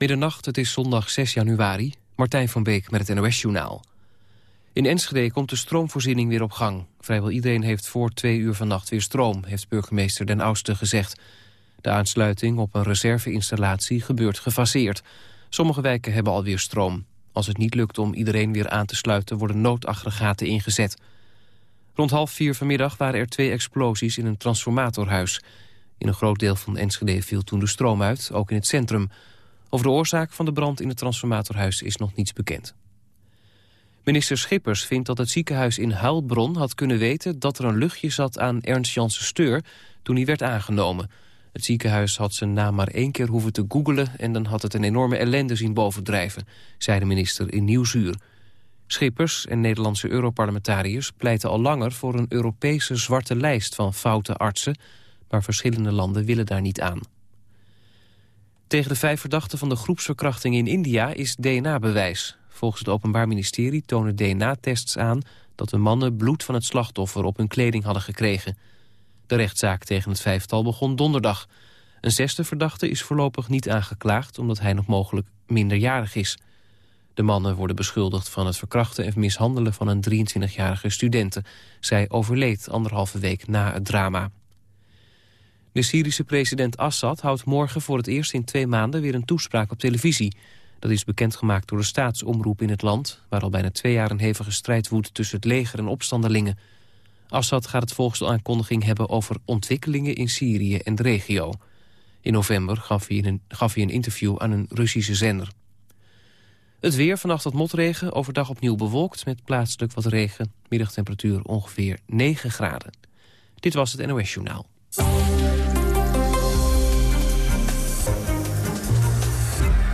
Middernacht, het is zondag 6 januari. Martijn van Beek met het NOS-journaal. In Enschede komt de stroomvoorziening weer op gang. Vrijwel iedereen heeft voor twee uur vannacht weer stroom... heeft burgemeester Den Oudste gezegd. De aansluiting op een reserveinstallatie gebeurt gefaseerd. Sommige wijken hebben alweer stroom. Als het niet lukt om iedereen weer aan te sluiten... worden noodaggregaten ingezet. Rond half vier vanmiddag waren er twee explosies in een transformatorhuis. In een groot deel van Enschede viel toen de stroom uit, ook in het centrum... Over de oorzaak van de brand in het transformatorhuis is nog niets bekend. Minister Schippers vindt dat het ziekenhuis in Huilbron had kunnen weten... dat er een luchtje zat aan Ernst Janssen Steur toen hij werd aangenomen. Het ziekenhuis had zijn naam maar één keer hoeven te googelen... en dan had het een enorme ellende zien bovendrijven, zei de minister in Nieuwsuur. Schippers en Nederlandse Europarlementariërs pleiten al langer... voor een Europese zwarte lijst van foute artsen... maar verschillende landen willen daar niet aan. Tegen de vijf verdachten van de groepsverkrachting in India is DNA-bewijs. Volgens het Openbaar Ministerie tonen DNA-tests aan... dat de mannen bloed van het slachtoffer op hun kleding hadden gekregen. De rechtszaak tegen het vijftal begon donderdag. Een zesde verdachte is voorlopig niet aangeklaagd... omdat hij nog mogelijk minderjarig is. De mannen worden beschuldigd van het verkrachten en mishandelen... van een 23-jarige studente. Zij overleed anderhalve week na het drama. De Syrische president Assad houdt morgen voor het eerst in twee maanden weer een toespraak op televisie. Dat is bekendgemaakt door de staatsomroep in het land... waar al bijna twee jaar een hevige strijd woedt tussen het leger en opstandelingen. Assad gaat het volgens de aankondiging hebben over ontwikkelingen in Syrië en de regio. In november gaf hij een, gaf hij een interview aan een Russische zender. Het weer, vannacht wat motregen, overdag opnieuw bewolkt... met plaatselijk wat regen, middagtemperatuur ongeveer 9 graden. Dit was het NOS Journaal.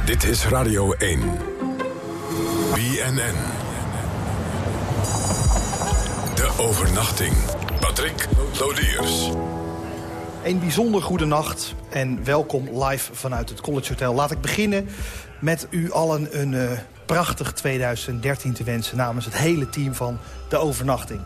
Dit is Radio 1. BNN. De overnachting. Patrick Lodiers. Een bijzonder goede nacht en welkom live vanuit het College Hotel. Laat ik beginnen met u allen een uh, prachtig 2013 te wensen... namens het hele team van De Overnachting.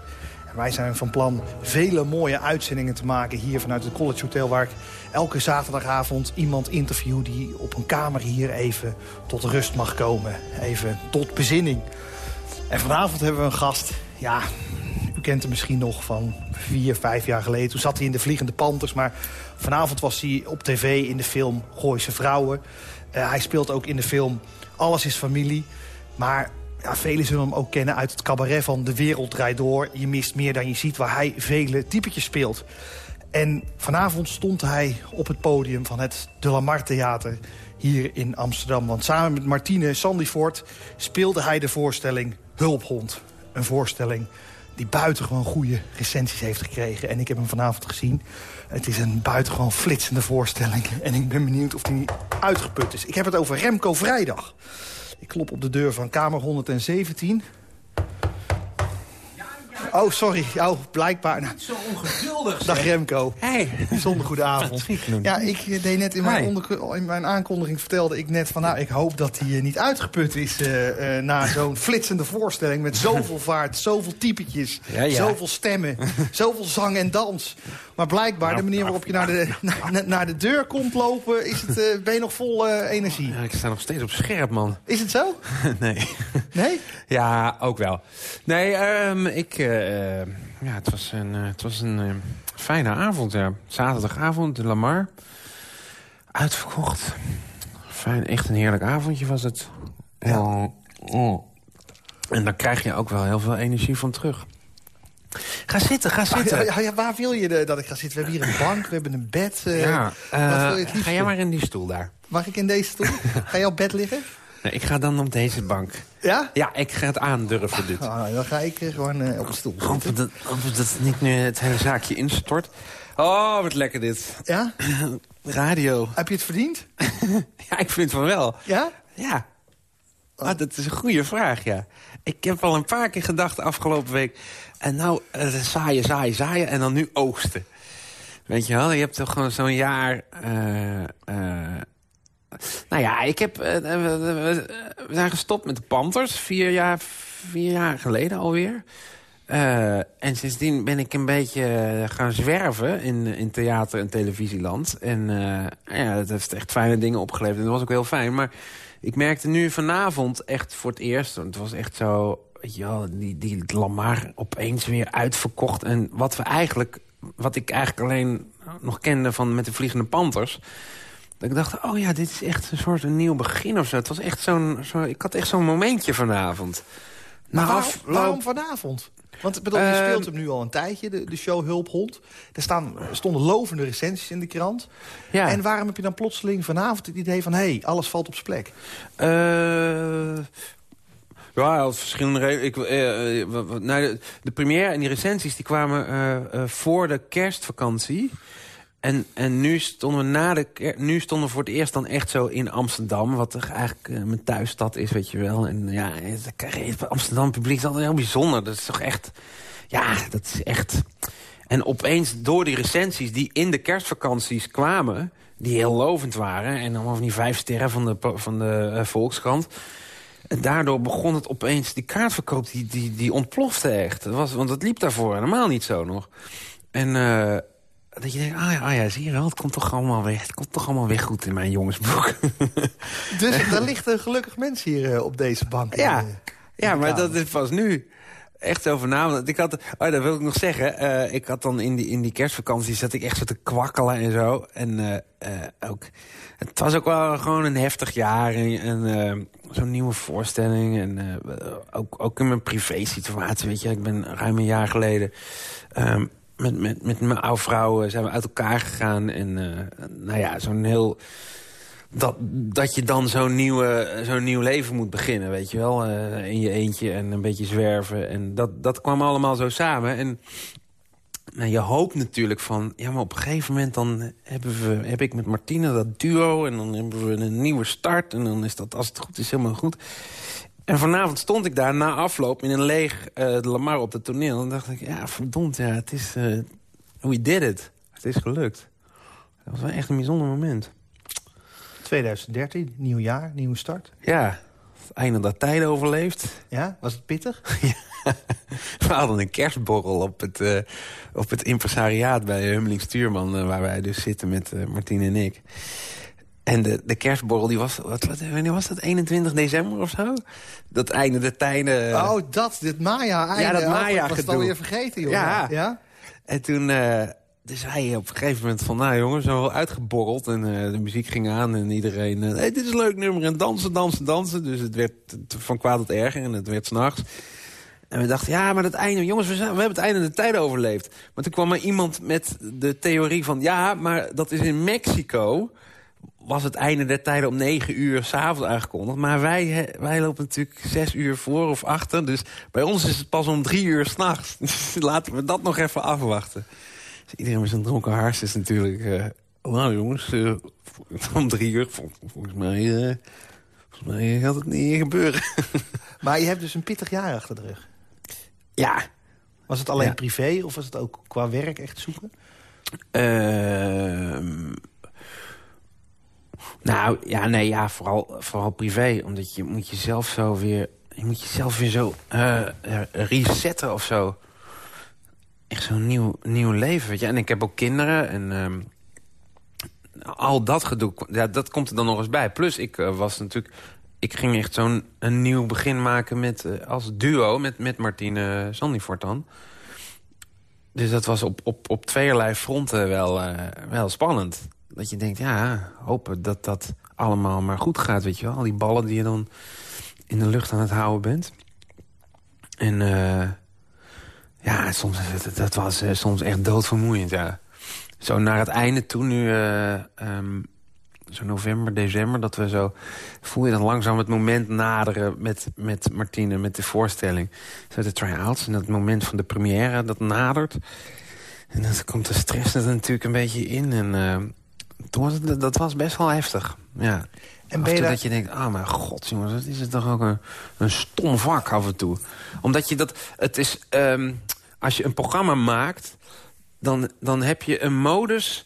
Wij zijn van plan vele mooie uitzendingen te maken hier vanuit het College Hotel... waar ik elke zaterdagavond iemand interview die op een kamer hier even tot rust mag komen. Even tot bezinning. En vanavond hebben we een gast, ja, u kent hem misschien nog van vier, vijf jaar geleden. Toen zat hij in de Vliegende Panthers, maar vanavond was hij op tv in de film Gooise Vrouwen. Uh, hij speelt ook in de film Alles is Familie. Maar ja, velen zullen hem ook kennen uit het cabaret van De Wereld Draait Door. Je mist meer dan je ziet, waar hij vele typetjes speelt. En vanavond stond hij op het podium van het De Lamar Theater hier in Amsterdam. Want samen met Martine Sandyfort speelde hij de voorstelling Hulphond. Een voorstelling die buitengewoon goede recensies heeft gekregen. En ik heb hem vanavond gezien. Het is een buitengewoon flitsende voorstelling. En ik ben benieuwd of hij uitgeput is. Ik heb het over Remco Vrijdag. Ik klop op de deur van kamer 117. Oh, sorry. Oh, blijkbaar. Nou, zo ongeduldig. Dag Remco. Hey. Bijzonder goede avond. Ja, ik eh, deed net in mijn, onder, in mijn aankondiging vertelde ik net van... nou, ik hoop dat hij uh, niet uitgeput is uh, uh, na zo'n flitsende voorstelling... met zoveel vaart, zoveel typetjes, ja, ja. zoveel stemmen, zoveel zang en dans. Maar blijkbaar, de manier waarop je naar de, naar, naar de deur komt lopen... Is het, uh, ben je nog vol energie. Ja, ik sta nog steeds op scherp, man. Is het zo? nee. Nee? Ja, ook wel. Nee, um, ik... Uh, ja, het was een, het was een fijne avond, ja. Zaterdagavond, de Lamar. Uitverkocht. Fijn, echt een heerlijk avondje was het. Ja. Oh, oh. En dan krijg je ook wel heel veel energie van terug. Ga zitten, ga zitten. Ja, ja, waar wil je de, dat ik ga zitten? We hebben hier een bank, we hebben een bed. Uh, ja, uh, ga jij maar in die stoel daar. Mag ik in deze stoel? ga je op bed liggen? Nee, ik ga dan op deze bank. Ja? Ja, ik ga het aandurven dit. Oh, dan ga ik uh, gewoon op de stoel zitten. dat, dat niet nu het hele zaakje instort. Oh, wat lekker dit. Ja? Radio. Heb je het verdiend? ja, ik vind van wel. Ja? Ja. Oh. Ah, dat is een goede vraag, ja. Ik heb al een paar keer gedacht de afgelopen week... en nou uh, zaaien, zaaien, zaaien en dan nu oogsten. Weet je wel, je hebt toch gewoon zo'n jaar... Uh, uh, nou ja, ik heb, we zijn gestopt met de Panthers. Vier jaar, vier jaar geleden alweer. Eh, en sindsdien ben ik een beetje eh, gaan zwerven in, in theater- en televisieland. En ja, dat heeft echt fijne dingen opgeleverd. En dat was ook heel fijn. Maar ik merkte nu vanavond echt voor het eerst... het was echt zo, weet die, die Lamar opeens weer uitverkocht. En wat we eigenlijk, wat ik eigenlijk alleen nog kende van met de Vliegende Panthers... Dat ik dacht, oh ja, dit is echt een soort een nieuw begin of zo. Het was echt zo'n, zo, ik had echt zo'n momentje vanavond. Maar waarom, waarom vanavond? Want bedoel, je ehm, speelt hem nu al een tijdje, de, de show Hulphond. Er staan, stonden lovende recensies in de krant. Ja. En waarom heb je dan plotseling vanavond het idee van... hé, hey, alles valt op zijn plek? Uh, ja, verschillende redenen. Ik, uh, uh, de, première en die recensies die kwamen voor de kerstvakantie. En, en nu, stonden we na de, nu stonden we voor het eerst dan echt zo in Amsterdam. Wat eigenlijk uh, mijn thuisstad is, weet je wel. En ja, Amsterdam publiek is altijd heel bijzonder. Dat is toch echt... Ja, dat is echt... En opeens door die recensies die in de kerstvakanties kwamen... die heel lovend waren... en dan van die vijf sterren van de, van de uh, Volkskrant... En daardoor begon het opeens... die kaartverkoop die, die, die ontplofte echt. Dat was, want het liep daarvoor helemaal niet zo nog. En... Uh, dat je denkt, ah ja, ah ja, zie je wel, het komt toch allemaal weer, het komt toch allemaal weer goed in mijn jongensboek. Dus daar ligt een gelukkig mens hier uh, op deze bank. Ja, in, uh, ja maar dat is pas nu. Echt zo. Ik had, oh, dat wil ik nog zeggen. Uh, ik had dan in die, in die kerstvakantie zat ik echt zo te kwakkelen en zo. En ook, het was ook wel gewoon een heftig jaar. En, zo'n nieuwe voorstelling. En ook, ook in mijn privé situatie, weet je. Ik ben ruim een jaar geleden... Um, met, met, met mijn oude vrouw zijn we uit elkaar gegaan. En uh, nou ja, zo'n heel... Dat, dat je dan zo'n zo'n nieuw leven moet beginnen, weet je wel. Uh, in je eentje en een beetje zwerven. En dat, dat kwam allemaal zo samen. En nou, je hoopt natuurlijk van... Ja, maar op een gegeven moment dan hebben we, heb ik met Martine dat duo... en dan hebben we een nieuwe start. En dan is dat, als het goed is, helemaal goed. En vanavond stond ik daar na afloop in een leeg uh, Lamar op het toneel. En dacht ik, ja, verdomd, ja, het is... Uh, we did it. Het is gelukt. Dat was wel echt een bijzonder moment. 2013, nieuw jaar, nieuwe start. Ja, het einde dat tijden overleefd. Ja, was het pittig? We hadden een kerstborrel op het, uh, op het impresariaat bij Hummeling Stuurman... waar wij dus zitten met Martine en ik. En de, de kerstborrel, die was, wat, wat, wanneer was dat? 21 december of zo? Dat einde de tijden... Oh, dat, dit Maya-einde. Ja, dat Maya oh, was het alweer vergeten, joh. Ja. ja. En toen... Uh, dus hij op een gegeven moment van, nou jongens, zo wel uitgeborreld. En uh, de muziek ging aan en iedereen, uh, hey, dit is een leuk nummer. En dansen, dansen, dansen. Dus het werd van kwaad tot erger en het werd s'nachts. En we dachten, ja, maar dat einde, jongens, we, zijn, we hebben het einde de tijden overleefd. Maar toen kwam er iemand met de theorie van, ja, maar dat is in Mexico was het einde der tijden om negen uur s'avonds aangekondigd. Maar wij, wij lopen natuurlijk zes uur voor of achter. Dus bij ons is het pas om drie uur s'nachts. Dus laten we dat nog even afwachten. Dus iedereen met zijn dronken hars is natuurlijk... Uh, nou jongens, uh, om drie uur, volgens mij, uh, volgens mij gaat het niet gebeuren. Maar je hebt dus een pittig jaar achter de rug. Ja. Was het alleen privé of was het ook qua werk echt zoeken? Ehm nou, ja, nee, ja, vooral, vooral privé. Omdat je moet jezelf zo weer... Je moet jezelf weer zo uh, resetten of zo. Echt zo'n nieuw, nieuw leven, weet je. En ik heb ook kinderen en... Um, al dat gedoe, ja, dat komt er dan nog eens bij. Plus, ik uh, was natuurlijk... Ik ging echt zo'n nieuw begin maken met, als duo met, met Martine Sandifort dan. Dus dat was op, op, op tweeërlei fronten wel, wel spannend dat je denkt, ja, hopen dat dat allemaal maar goed gaat, weet je wel. Al die ballen die je dan in de lucht aan het houden bent. En uh, ja, soms, dat, dat was uh, soms echt doodvermoeiend, ja. Zo naar het einde toe, nu, uh, um, zo november, december, dat we zo... voel je dan langzaam het moment naderen met, met Martine, met de voorstelling. Zo de try-outs en dat moment van de première, dat nadert. En dan komt de stress er natuurlijk een beetje in. En dat was best wel heftig. Ja. En ben je dat je denkt, ah oh mijn god jongens, dat is het toch ook een, een stom vak af en toe. Omdat je dat, het is, um, als je een programma maakt, dan, dan heb je een modus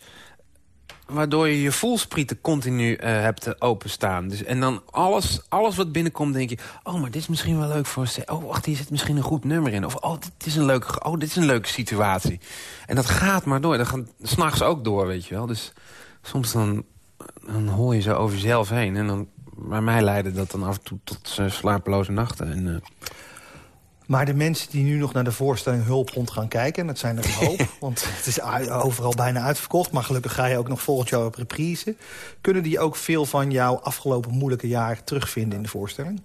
waardoor je je voelsprieten continu eh, hebt openstaan. Dus, en dan alles, alles wat binnenkomt, denk je... oh, maar dit is misschien wel leuk voor... Oh, wacht, hier zit misschien een goed nummer in. Of, oh, dit is een leuke, oh, dit is een leuke situatie. En dat gaat maar door. Dat gaat s'nachts ook door, weet je wel. Dus soms dan, dan hoor je zo over jezelf heen. En dan, bij mij leidde dat dan af en toe tot uh, slapeloze nachten. En, maar de mensen die nu nog naar de voorstelling Hulphond gaan kijken... en dat zijn er een hoop, want het is overal bijna uitverkocht... maar gelukkig ga je ook nog volgend jaar op reprise... kunnen die ook veel van jouw afgelopen moeilijke jaar terugvinden in de voorstelling?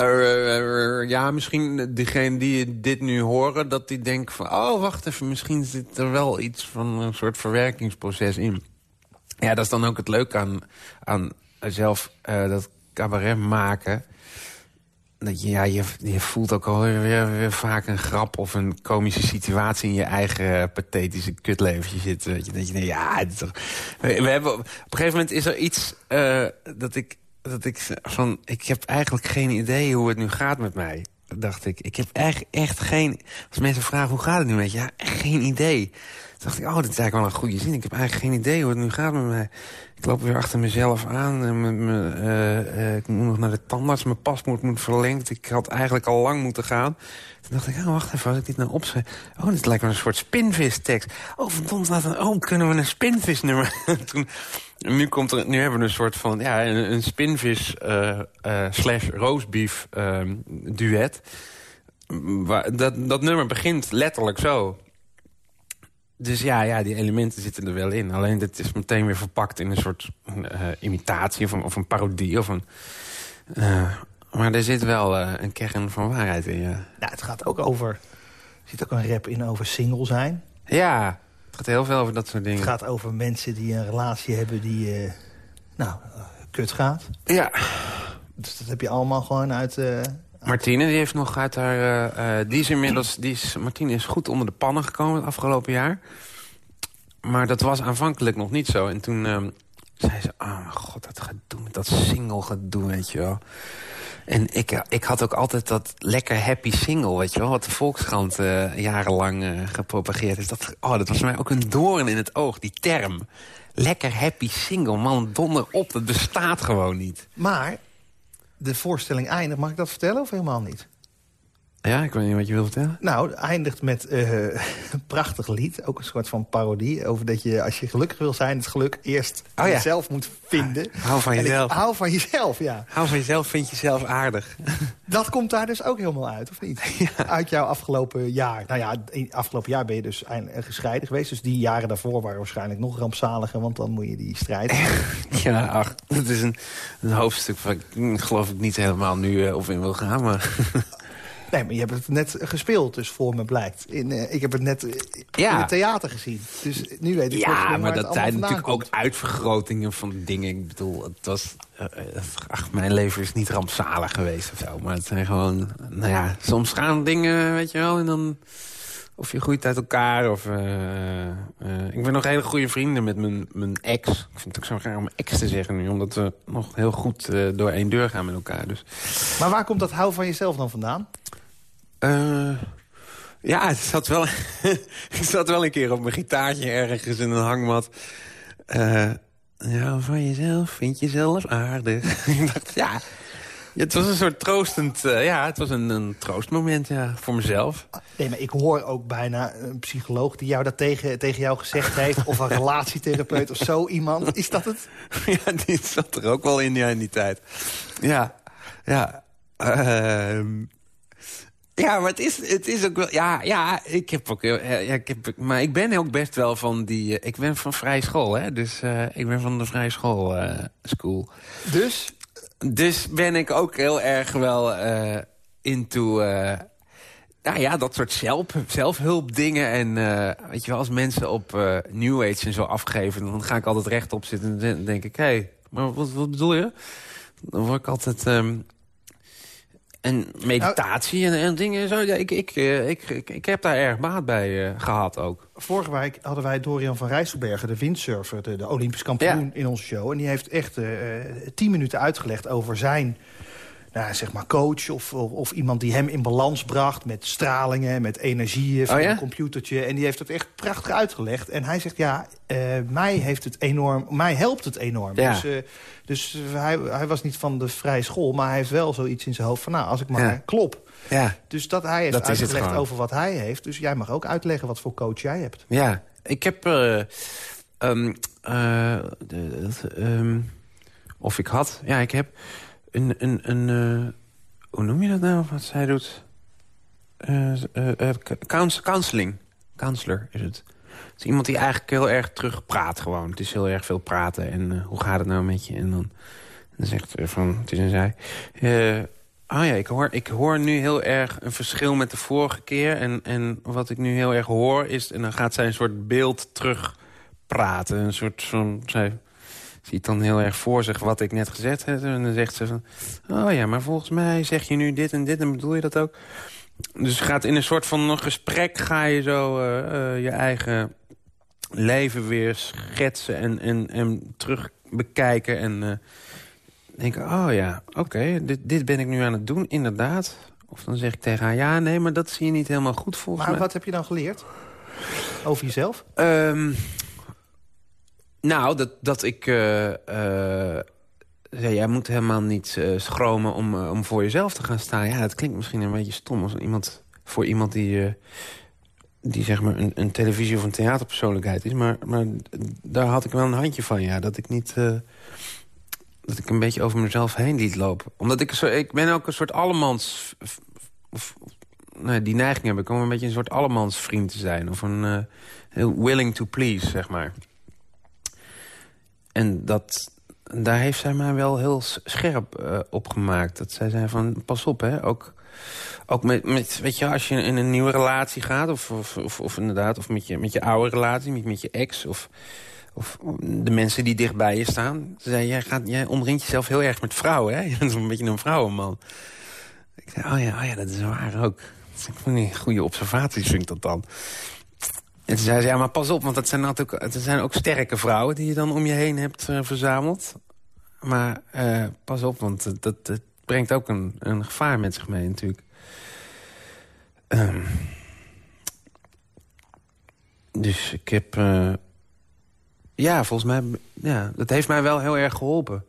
Uh, ja, misschien degene die dit nu horen... dat die denken van, oh, wacht even... misschien zit er wel iets van een soort verwerkingsproces in. Ja, dat is dan ook het leuke aan, aan zelf uh, dat cabaret maken dat je, ja, je, je voelt ook alweer weer, weer, vaak een grap of een komische situatie in je eigen pathetische kutleventje zitten. Weet je, dat je denkt, ja, toch... hebben, op een gegeven moment is er iets uh, dat ik, dat ik van, ik heb eigenlijk geen idee hoe het nu gaat met mij. Dacht ik, ik heb echt, echt geen, als mensen vragen hoe gaat het nu met je, echt geen idee. Dacht ik, oh, dit is eigenlijk wel een goede zin. Ik heb eigenlijk geen idee hoe het nu gaat met mij. Ik loop weer achter mezelf aan. En uh, uh, ik moet nog naar de tandarts. Mijn paspoort moet verlengd. Ik had eigenlijk al lang moeten gaan. Toen dacht ik, oh, wacht even, als ik dit nou opschrijf... Oh, dit lijkt wel een soort spinvis-tekst. Oh, verdomd, laten oh, kunnen we een spinvis-nummer... Toen, nu, komt er, nu hebben we een soort van, ja, een, een spinvis uh, slash roastbeef ehm, duet. Dat, dat nummer begint letterlijk zo. Dus ja, ja, die elementen zitten er wel in. Alleen dit is meteen weer verpakt in een soort uh, imitatie of een, of een, parodie. Of een, uh, maar er zit wel uh, een kern van waarheid in, ja. Nou, het gaat ook over... Er zit ook een rap in over single zijn. Ja, het gaat heel veel over dat soort dingen. Het gaat over mensen die een relatie hebben die, nou, kut gaat. Ja. Dus dat heb je allemaal gewoon uit... Martine, die heeft nog uit haar... Uh, die is. Die is, Martine is goed onder de pannen gekomen het afgelopen jaar. Maar dat was aanvankelijk nog niet zo. En toen uh, zei ze... Oh god, dat gedoe met dat single gedoe, weet je wel. En ik, ik had ook altijd dat lekker happy single, weet je wel... wat de Volkskrant jarenlang gepropageerd is. Dat, oh, dat was mij ook een doorn in het oog, die term. Lekker happy single, man, donder op, dat bestaat gewoon niet. Maar de voorstelling eindigt. Mag ik dat vertellen of helemaal niet? Ja, ik weet niet wat je wil vertellen. Nou, het eindigt met uh, een prachtig lied. Ook een soort van parodie. Over dat je, als je gelukkig wil zijn, het geluk eerst oh, jezelf moet vinden. Hou van jezelf. hou van jezelf, ja. Hou van jezelf, vind jezelf aardig. Dat komt daar dus ook helemaal uit, of niet? Ja. Uit jouw afgelopen jaar. Nou ja, afgelopen jaar ben je dus gescheiden geweest. Dus die jaren daarvoor waren waarschijnlijk nog rampzaliger. Want dan moet je die strijd Ja, ach, dat is een, een hoofdstuk waar ik geloof ik niet helemaal nu uh, op in wil gaan. Maar... Nee, maar je hebt het net gespeeld, dus voor me blijkt. In, uh, ik heb het net in het theater gezien. Dus nu weet ik Ja, maar dat zijn natuurlijk ook uitvergrotingen van dingen. Ik bedoel, het was... Uh, ach, mijn leven is niet rampzalig geweest of zo. Maar het zijn gewoon... Nou ja, soms gaan dingen, weet je wel, en dan... Of je groeit uit elkaar. Of, ik ben nog hele goede vrienden met mijn, mijn ex. Ik vind het ook zo graag om ex te zeggen nu. Omdat we nog heel goed door één deur gaan met elkaar. Dus. Maar waar komt dat hou van jezelf dan vandaan? Uh, ja, het zat wel, ik zat wel een keer op mijn gitaartje ergens in een hangmat. Uh, ja, van jezelf, vind jezelf aardig. ik dacht, ja, het was een soort troostend... Uh, ja, het was een, een, troostmoment ja, voor mezelf. Nee, maar ik hoor ook bijna een psycholoog die jou dat tegen, tegen jou gezegd heeft... of een relatietherapeut of zo iemand. Is dat het? ja, die zat er ook wel in, ja, in die tijd. Ja, ja. Uh, ja, maar het is, het is ook wel... Ja, ja ik heb ook... Ja, ik heb, maar ik ben ook best wel van die... Ik ben van vrije school, hè. Dus uh, ik ben van de vrije school uh, school. Dus? Dus ben ik ook heel erg wel uh, into... nou ja, dat soort zelf, zelfhulp dingen. En weet je wel, als mensen op New Age en zo afgeven... dan ga ik altijd rechtop zitten en denk ik... Hé, hey, maar wat, wat bedoel je? Dan word ik altijd... Um, en meditatie en, en, dingen. Zo. Ja, ik, ik, eh, ik, ik, ik, heb daar erg baat bij uh, gehad ook. Vorige week hadden wij Dorian van Rijsselbergen, de windsurfer... de, de Olympisch kampioen in onze show. En die heeft echt uh, tien minuten uitgelegd over zijn nou, zeg maar coach of, of, of, iemand die hem in balans bracht... met stralingen, met energieën van oh ja? een computertje. En die heeft het echt prachtig uitgelegd. En hij zegt, ja, uh, mij, heeft het enorm, mij helpt het enorm. Ja. Dus, uh, dus hij, hij was niet van de vrije school... maar hij heeft wel zoiets in zijn hoofd van... nou, als ik maar Ja. klop. Ja, Dus dat hij heeft Dat uitgelegd over wat hij heeft. Dus jij mag ook uitleggen wat voor coach jij hebt. ja. Ik heb... eh, ehm, eh, de- ehm, of ik had... Ja, ik heb een... een, een eh, hoe noem je dat nou, wat zij doet? Eh, eh, couns- counseling. Counselor is het. Het is iemand die eigenlijk heel erg terugpraat gewoon. Het is heel erg veel praten. En hoe gaat het nou met je? En dan, dan zegt ze van, het is en zij... Ah ja, ik hoor, ik hoor nu heel erg een verschil met de vorige keer. En, en wat ik nu heel erg hoor is... en dan gaat zij een soort beeld terugpraten. Een soort van... Zij ziet dan heel erg voor zich wat ik net gezegd heb. En dan zegt ze van... Oh ja, maar volgens mij zeg je nu dit en dit en bedoel je dat ook? Dus gaat in een soort van gesprek ga je zo eh, eh, je eigen leven weer schetsen en, en, en terug bekijken. En eh, denken, oh ja, oké, dit, dit ben ik nu aan het doen, inderdaad. Of dan zeg ik tegen haar, ja, nee, maar dat zie je niet helemaal goed volgens Maar mij. wat heb je dan geleerd? Over jezelf? Ehm, nou, dat, dat ik... eh, eh, zei, jij moet helemaal niet eh, schromen om, om voor jezelf te gaan staan. Ja, dat klinkt misschien een beetje stom als iemand, voor iemand die, die zeg maar een, een televisie- of een theaterpersoonlijkheid is. Maar, maar daar had ik wel een handje van, ja. Dat ik niet... dat ik een beetje over mezelf heen liet lopen. Omdat ik, zo, ik ben ook een soort allemans... Of, nee, die neiging heb ik om een beetje een soort allemansvriend te zijn. Of een willing to please, zeg maar. En dat, daar heeft zij mij wel heel scherp eh, op gemaakt. Dat zij zei van, pas op hè, ook... Ook met, met, weet je, als je in een nieuwe relatie gaat... of, of, of, inderdaad, of met je, met je oude relatie, met, met je ex... of of de mensen die dichtbij je staan. Ze zei, jij, gaat, jij omringt jezelf heel erg met vrouwen, hè? Je bent een beetje een vrouwenman. Ik zei, oh ja, oh ja dat is waar ook. Dat een goede observaties, vind ik dat dan. En toen zei ze, ja, maar pas op, want dat zijn, natuurlijk, het zijn ook sterke vrouwen... die je dan om je heen hebt eh, verzameld. Maar eh, pas op, want dat, dat brengt ook een, een gevaar met zich mee natuurlijk. Ehm, dus ik heb... eh, ja, volgens mij... Ja, dat heeft mij wel heel erg geholpen.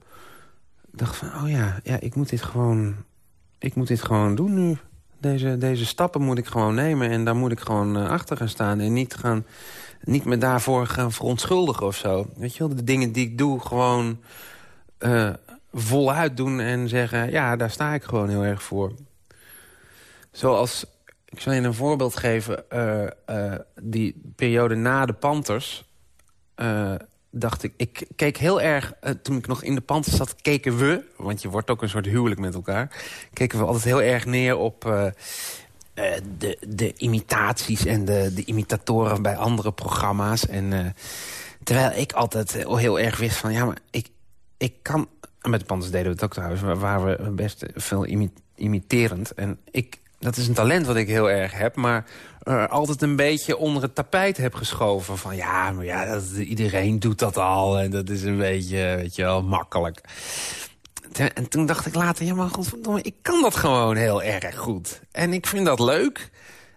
Ik dacht van, oh ja, ja ik moet dit gewoon... Ik moet dit gewoon doen nu. Deze, deze stappen moet ik gewoon nemen. En daar moet ik gewoon eh, achter gaan staan. En niet, gaan, niet me daarvoor gaan verontschuldigen of zo. Weet je wel, de dingen die ik doe gewoon eh, voluit doen. En zeggen, ja, daar sta ik gewoon heel erg voor. Zoals, ik zal je een voorbeeld geven. eh, die periode na de Panthers... dacht ik, ik keek heel erg, eh, toen ik nog in de Panthers zat, keken we, want je wordt ook een soort huwelijk met elkaar, keken we altijd heel erg neer op eh, eh, de, de imitaties en de, de imitatoren bij andere programma's. En, terwijl ik altijd heel, erg wist van, ja, maar ik, ik kan... Met de Panthers deden we het ook trouwens, waar, we best veel imi- imiterend. En ik, dat is een talent wat ik heel erg heb, maar eh, altijd een beetje onder het tapijt heb geschoven. Van ja, maar ja, dat, iedereen doet dat al en dat is een beetje, weet je wel, makkelijk. En toen dacht ik later, ja maar godverdomme, ik kan dat gewoon heel erg goed. En ik vind dat leuk.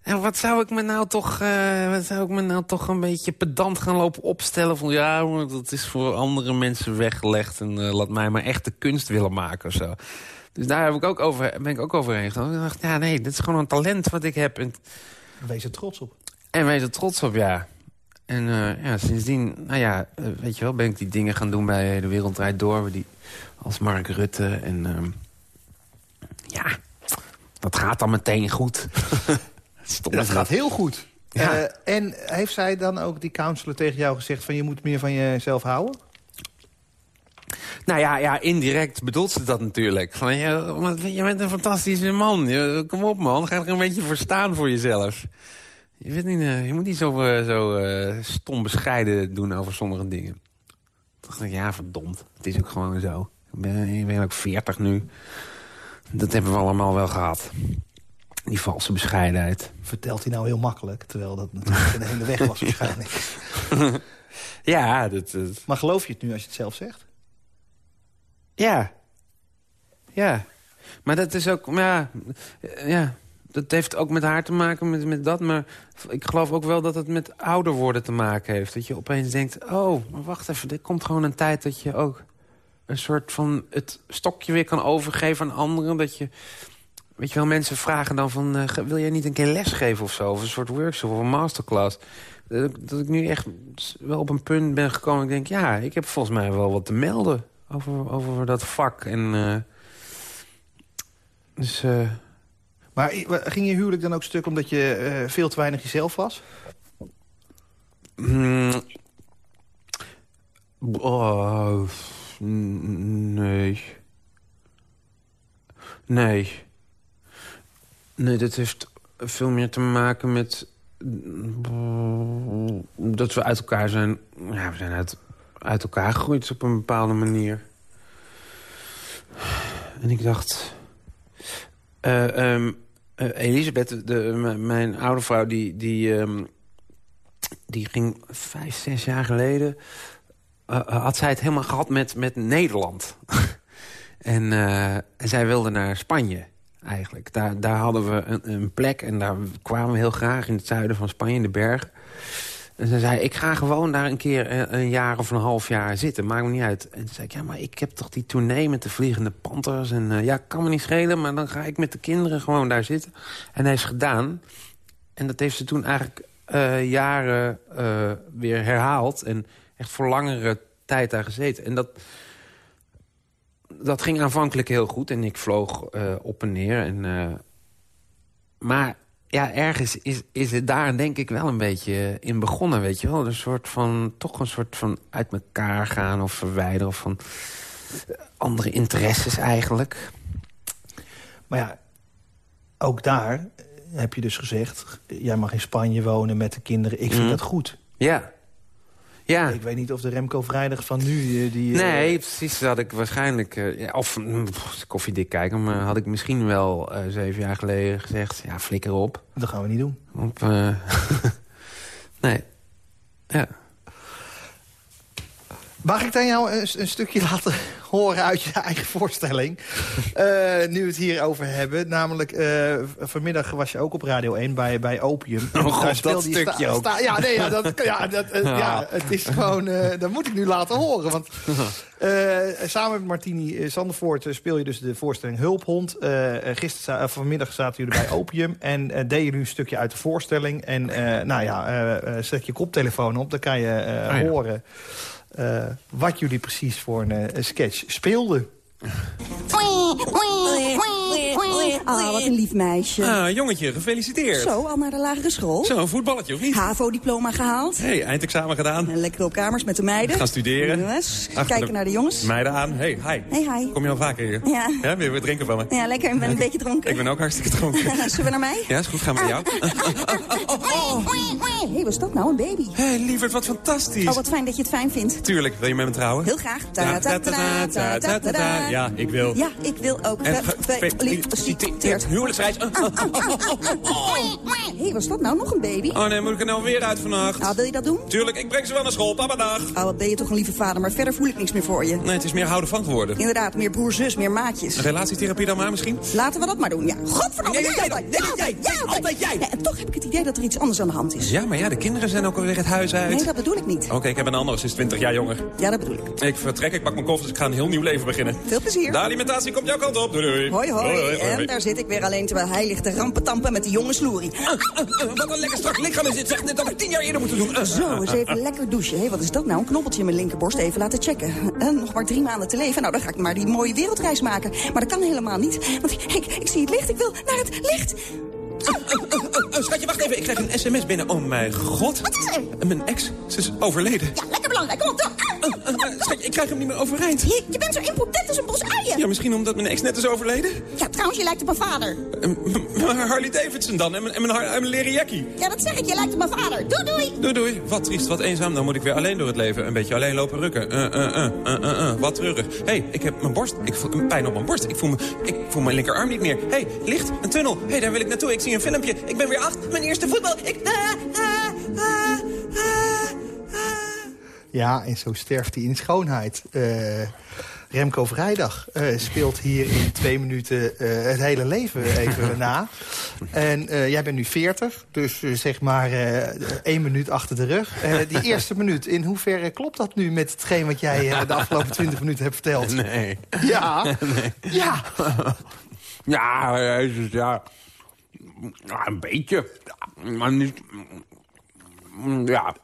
En wat zou ik me nou toch, eh, wat zou ik me nou toch een beetje pedant gaan lopen opstellen? Van ja, dat is voor andere mensen weggelegd. En eh, laat mij maar echt de kunst willen maken of zo. Dus daar heb ik ook over, ben ik ook overheen gegaan. Ik dacht, ja nee, dit is gewoon een talent wat ik heb. En, Wees er trots op. en wees er trots op, ja. En eh, ja, sindsdien, nou ja, eh, weet je wel, ben ik die dingen gaan doen bij De Wereld Draait Door. Die, als Mark Rutte. En ehm, ja, dat gaat dan meteen goed. Stom Dat gaat heel goed. Ja. Eh, en heeft zij dan ook, die counselor, tegen jou gezegd... van je moet meer van jezelf houden? Nou ja, ja, indirect bedoelt ze dat natuurlijk. Van, je, je bent een fantastische man. Je- kom op man, ga er een beetje voor staan voor jezelf. Je, bent niet, eh, je moet niet zo, eh, zo eh, stom bescheiden doen over sommige dingen. Toen dacht ik, ja verdomd, het is ook gewoon zo. Ik ben, ik ben ook 40 nu. Dat hebben we allemaal wel gehad. Die valse bescheidenheid. Vertelt hij nou heel makkelijk, terwijl dat natuurlijk een hele weg was waarschijnlijk. Ja, dat, dat- Maar geloof je het nu als je het zelf zegt? Ja. Ja. Maar dat is ook... Ja, ja, dat heeft ook met haar te maken, met, met dat. Maar ik geloof ook wel dat het met ouder worden te maken heeft. Dat je opeens denkt, oh, maar wacht even. Er komt gewoon een tijd dat je ook een soort van het stokje weer kan overgeven aan anderen. Dat je, weet je wel, mensen vragen dan van... Uh, wil jij niet een keer lesgeven of zo? Of een soort workshop of een masterclass? Dat, dat ik nu echt wel op een punt ben gekomen. Ik denk, ja, ik heb volgens mij wel wat te melden over, over dat vak. En, uh, dus... Uh, maar ging je huwelijk dan ook stuk omdat je uh, veel te weinig jezelf was? Mm, oh, nee. Nee. Nee, dat heeft veel meer te maken met... dat we uit elkaar zijn... Ja, we zijn uit, uit elkaar gegroeid op een bepaalde manier. En ik dacht... Uh, um, uh, Elisabeth, de, mijn oude vrouw, die, die, um, die ging vijf, zes jaar geleden... Uh, had zij het helemaal gehad met, met Nederland. en, en zij wilde naar Spanje, eigenlijk. Daar, daar hadden we een, een, plek en daar kwamen we heel graag in het zuiden van Spanje, in de bergen. En ze zei, ik ga gewoon daar een keer een jaar of een half jaar zitten. Maakt me niet uit. En toen zei ik, ja, maar ik heb toch die tournee met de Vliegende Panthers. En uh, ja, kan me niet schelen, maar dan ga ik met de kinderen gewoon daar zitten. En hij is gedaan. En dat heeft ze toen eigenlijk uh, jaren weer herhaald. En echt voor langere tijd daar gezeten. En dat, dat ging aanvankelijk heel goed. En ik vloog op en neer. En, maar ja, ergens is, is het daar denk ik wel een beetje in begonnen, weet je wel. Een soort van, toch een soort van uit elkaar gaan of verwijderen... of van andere interesses eigenlijk. Maar ja, ook daar heb je dus gezegd... jij mag in Spanje wonen met de kinderen, ik vind mm. dat goed. Ja, ja. Ik weet niet of de Remco Vrijdag van nu... Eh, die, nee, uh... precies. had ik waarschijnlijk... Uh, of mm, koffiedik kijken, maar had ik misschien wel uh, zeven jaar geleden gezegd... ja, flikker op. Dat gaan we niet doen. Op, nee. Ja. Mag ik dan jou een, een, stukje laten horen uit je eigen voorstelling? uh, nu we het hierover hebben. Namelijk, uh, vanmiddag was je ook op Radio 1 bij, bij Opium. Oh god, dat stukje ook. ja, nee, ja, dat, ja, dat, uh, ja, het is gewoon... dat moet ik nu laten horen. Want samen met Martini Zandervoort speel je dus de voorstelling Hulphond. gisteren, vanmiddag zaten jullie bij Opium. En deden jullie een stukje uit de voorstelling. En nou ja, zet je koptelefoon op, dan kan je oh, horen... Uh, wat jullie precies voor een, een sketch speelden. Ah, wat een lief meisje. Ah, jongetje, gefeliciteerd. Zo, al naar de lagere school? Zo, een voetballetje, of niet? HAVO-diploma gehaald. hey, eindexamen gedaan. En lekker op kamers met de meiden. Gaan studeren. Jongens, kijken naar de jongens. Meiden aan. Hey, hi. Hey, hi. Kom je al vaker hier? Ja. Ja, weer wat drinken van me? Ja, lekker. Ik ben een beetje dronken. Ik ben ook hartstikke dronken. Zullen we naar mij? Ja, is goed. Gaan we naar jou. Hé, hey, was dat nou? Een baby? Hé, hey, lieverd, wat fantastisch. Oh, wat fijn dat je het fijn vindt. Tuurlijk. Wil je met me trouwen? Heel graag. Ja, ik wil. Ja, ik wil ook. Gefeliciteerd. Huwelijksreis. Hé, hey, was dat nou nog een baby? Oh nee, moet ik er nou weer uit vannacht? Nou, wil je dat doen? Tuurlijk, ik breng ze wel naar school. Papa, dag. Oh, wat ben je toch een lieve vader, maar verder voel ik niks meer voor je. Nee, het is meer houden van geworden. Inderdaad, meer broer-zus, meer maatjes. Relatietherapie dan maar misschien? Laten we dat maar doen, ja. Godverdomme, nee, jij. Nee, jij. Ja, altijd jij. En toch heb ik het idee dat er iets anders aan de hand is. Ja, maar ja, de kinderen zijn ook alweer het huis uit. Nee, dat bedoel ik niet. Oké, ik heb een andere sinds 20 jaar jonger. Ja, dat bedoel ik. Ik vertrek, ik pak mijn koffers, ik ga een heel nieuw leven beginnen. Veel plezier. De alimentatie komt jouw kant op. Doei, doei. Hoi, hoi. hoi, hoi, hoi. En daar zit ik weer alleen terwijl hij ligt te rampentampen met die jonge sloerie. Uh, uh, uh, wat een lekker strak lichaam is dit. Zeg, dit had ik tien jaar eerder moeten doen. Zo, eens even lekker douchen. Hé, wat is dat nou? Een knobbeltje in mijn linkerborst even laten checken. nog maar drie maanden te leven. Nou, dan ga ik maar die mooie wereldreis maken. Maar dat kan helemaal niet. Want ik, ik zie het licht. Ik wil naar het licht. Schatje, wacht even. Ik krijg een sms binnen. Oh mijn god. Wat is er? Mijn ex, ze is overleden. Ja, lekker belangrijk. Kom op, door. Schatje, ik krijg hem niet meer overeind. Je, je bent zo impotent als een bos uien. Ja, misschien omdat mijn ex net is overleden. Ja, trouwens, je lijkt op mijn vader. Maar Harley Davidson dan en mijn, en mijn, mijn leren jackie. Ja, dat zeg ik. Je lijkt op mijn vader. Doei, doei. Doei, doei. Wat triest, wat eenzaam. Dan moet ik weer alleen door het leven. Een beetje alleen lopen rukken. Uh, uh, uh, uh, uh, uh. Wat treurig. Hé, hey, ik heb mijn borst. Ik voel pijn op mijn borst. Ik voel, me, ik voel mijn linkerarm niet meer. Hé, hey, licht, een tunnel. Hé, hey, daar wil ik naartoe. Ik zie een filmpje. Ik ben weer acht. Mijn eerste voetbal. Ik... Ja, en zo sterft hij in schoonheid. Uh, Remco Vrijdag uh, speelt hier in twee minuten uh, het hele leven even na. En uh, jij bent nu 40, dus zeg maar één minuut achter de rug. die eerste minuut, in hoeverre klopt dat nu met hetgeen wat jij de afgelopen 20 minuten hebt verteld? Nee. Ja. Nee. Ja. ja, jezus, ja. Ja. Een beetje. Maar niet... Ja.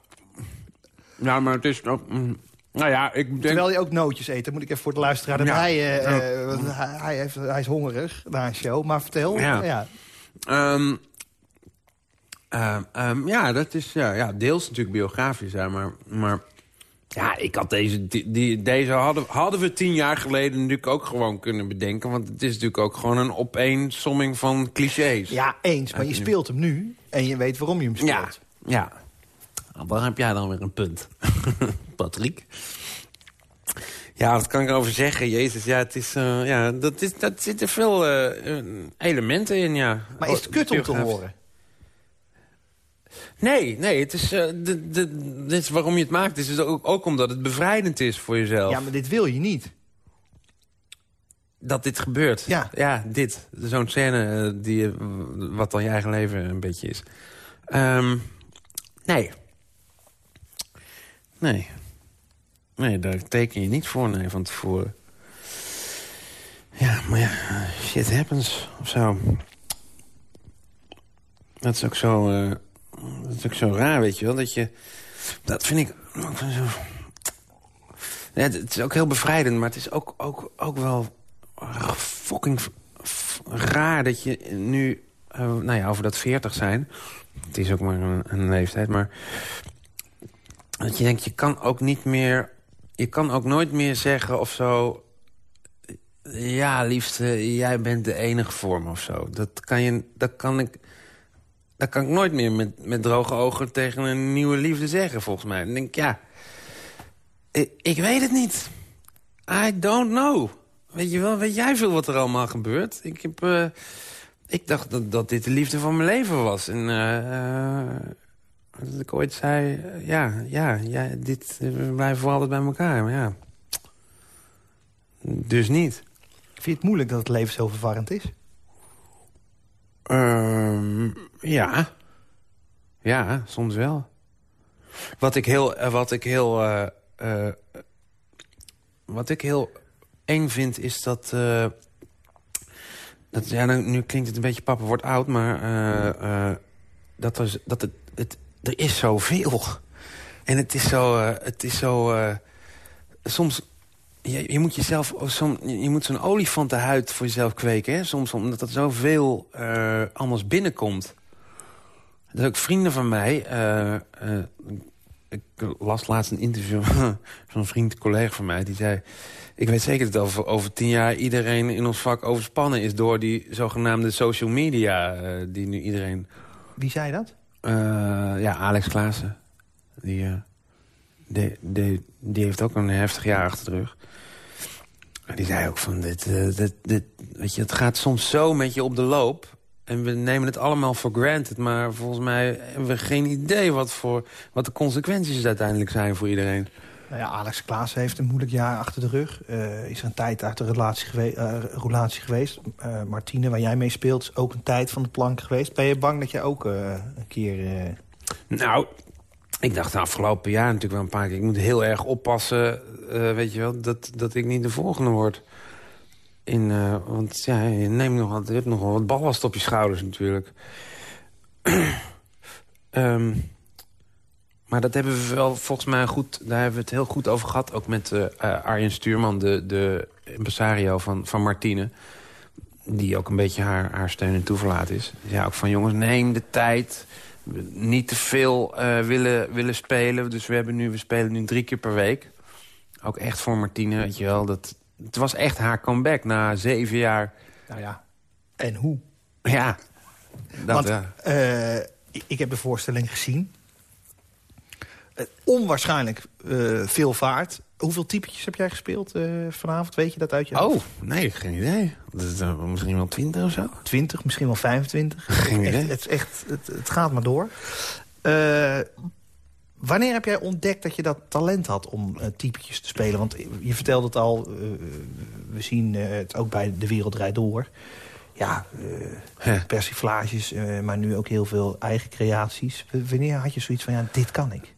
Ja, maar het is... Nou ja, ik denk... Terwijl je ook nootjes eet, moet ik even voor de luisteraar... Ja. Hij, uh, uh, hij, hij, heeft, hij is hongerig na een show, maar vertel. Ja, ja. Um, uh, um, ja dat is ja, ja, deels natuurlijk biografisch, hè, maar, maar ja, ik had deze, die, die, deze hadden, hadden we tien jaar geleden natuurlijk ook gewoon kunnen bedenken. Want het is natuurlijk ook gewoon een opeensomming van clichés. Ja, eens, maar je speelt hem nu en je weet waarom je hem speelt. Ja, ja. Dan heb jij dan weer een punt, Patrick. Ja, wat kan ik erover zeggen? Jezus, ja, het is, uh, ja, dat, is, dat zitten veel uh, elementen in, ja. Maar is het kut om te horen? Nee, nee, het is, uh, de, de, dit is waarom je het maakt. Het is ook, ook omdat het bevrijdend is voor jezelf. Ja, maar dit wil je niet. Dat dit gebeurt. Ja. Ja, dit. Zo'n scène die, wat dan je eigen leven een beetje is. Um, nee. Nee. Nee, daar teken je niet voor, nee, van tevoren. Ja, maar ja, shit happens, of zo. Dat is ook zo, uh, dat is ook zo raar, weet je wel, dat je... Dat vind ik. Ja, het is ook heel bevrijdend, maar het is ook, ook, ook wel fucking raar dat je nu... Uh, nou ja, over dat 40 zijn. Het is ook maar een, een leeftijd, maar... Dat je denkt, je kan ook niet meer... Je kan ook nooit meer zeggen of zo... Ja, liefste, jij bent de enige voor me of zo. Dat kan, je, dat kan ik... Dat kan ik nooit meer met, met droge ogen tegen een nieuwe liefde zeggen, volgens mij. Dan denk ik, ja... Ik, weet het niet. I don't know. Weet je wel, weet jij veel wat er allemaal gebeurt? Ik heb... Uh, ik dacht dat, dat dit de liefde van mijn leven was. En... Uh, dat ik ooit zei, ja, ja, ja dit, we blijven voor altijd bij elkaar. Maar ja, dus niet. Vind je het moeilijk dat het leven zo verwarrend is? Um, ja. Ja, soms wel. Wat ik heel... Wat ik heel, uh, uh, wat ik heel eng vind is dat... Uh, dat ja, nu, nu, klinkt het een beetje papa wordt oud, maar... dat, er, dat het, het er is zoveel. En het is zo... Het is zo soms... Je, je, moet jezelf... Som, je moet zo'n olifantenhuid voor jezelf kweken. Hè? Soms omdat er zoveel uh, anders binnenkomt. Er zijn ook vrienden van mij... ik las laatst een interview van een vriend, collega van mij... die zei... Ik weet zeker dat over, over tien jaar iedereen in ons vak overspannen is... door die zogenaamde social media die nu iedereen... Wie zei dat? Ja, Alex Klaassen. Die, die, die, die, heeft ook een heftig jaar achter de rug. Die zei ook van, dit, uh, dit, dit, weet je, het gaat soms zo met je op de loop. En we nemen het allemaal voor granted. Maar volgens mij hebben we geen idee wat, voor, wat de consequenties uiteindelijk zijn voor iedereen. Nou ja, Alex Klaas heeft een moeilijk jaar achter de rug. Uh, is er een tijd uit de relatie, gewe uh, relatie geweest. Uh, Martine, waar jij mee speelt, is ook een tijd van de plank geweest. Ben je bang dat je ook een keer... Nou, ik dacht de afgelopen jaar natuurlijk wel een paar keer... ik moet heel erg oppassen, weet je wel, dat, dat ik niet de volgende word. In, want ja, je, neemt nog wat, je hebt nog wel wat ballast op je schouders natuurlijk. um, Maar dat hebben we wel volgens mij goed... Daar hebben we het heel goed over gehad. Ook met uh, Arjen Stuurman, de, de impresario van, van Martine. Die ook een beetje haar, haar steun en toeverlaat is. Ja, ook van jongens, neem de tijd. Niet te veel uh, willen, willen spelen. Dus we, hebben nu, we spelen nu drie keer per week. Ook echt voor Martine, weet je wel. Dat, het was echt haar comeback na zeven jaar. Nou ja, en hoe? Ja. Dat, Want, ja. ik heb de voorstelling gezien onwaarschijnlijk uh, veel vaart. Hoeveel typetjes heb jij gespeeld uh, vanavond? Weet je dat uit je Oh, nee, geen idee. Dat is, uh, misschien wel 20 of zo? 20, misschien wel 25. Geen idee. Het, het, echt, het, het, gaat maar door. Wanneer heb jij ontdekt dat je dat talent had om typetjes te spelen? Want je vertelde het al, we zien het ook bij De Wereld Rijd Door. Ja, huh. persiflages, maar nu ook heel veel eigen creaties. Wanneer had je zoiets van, ja, dit kan ik?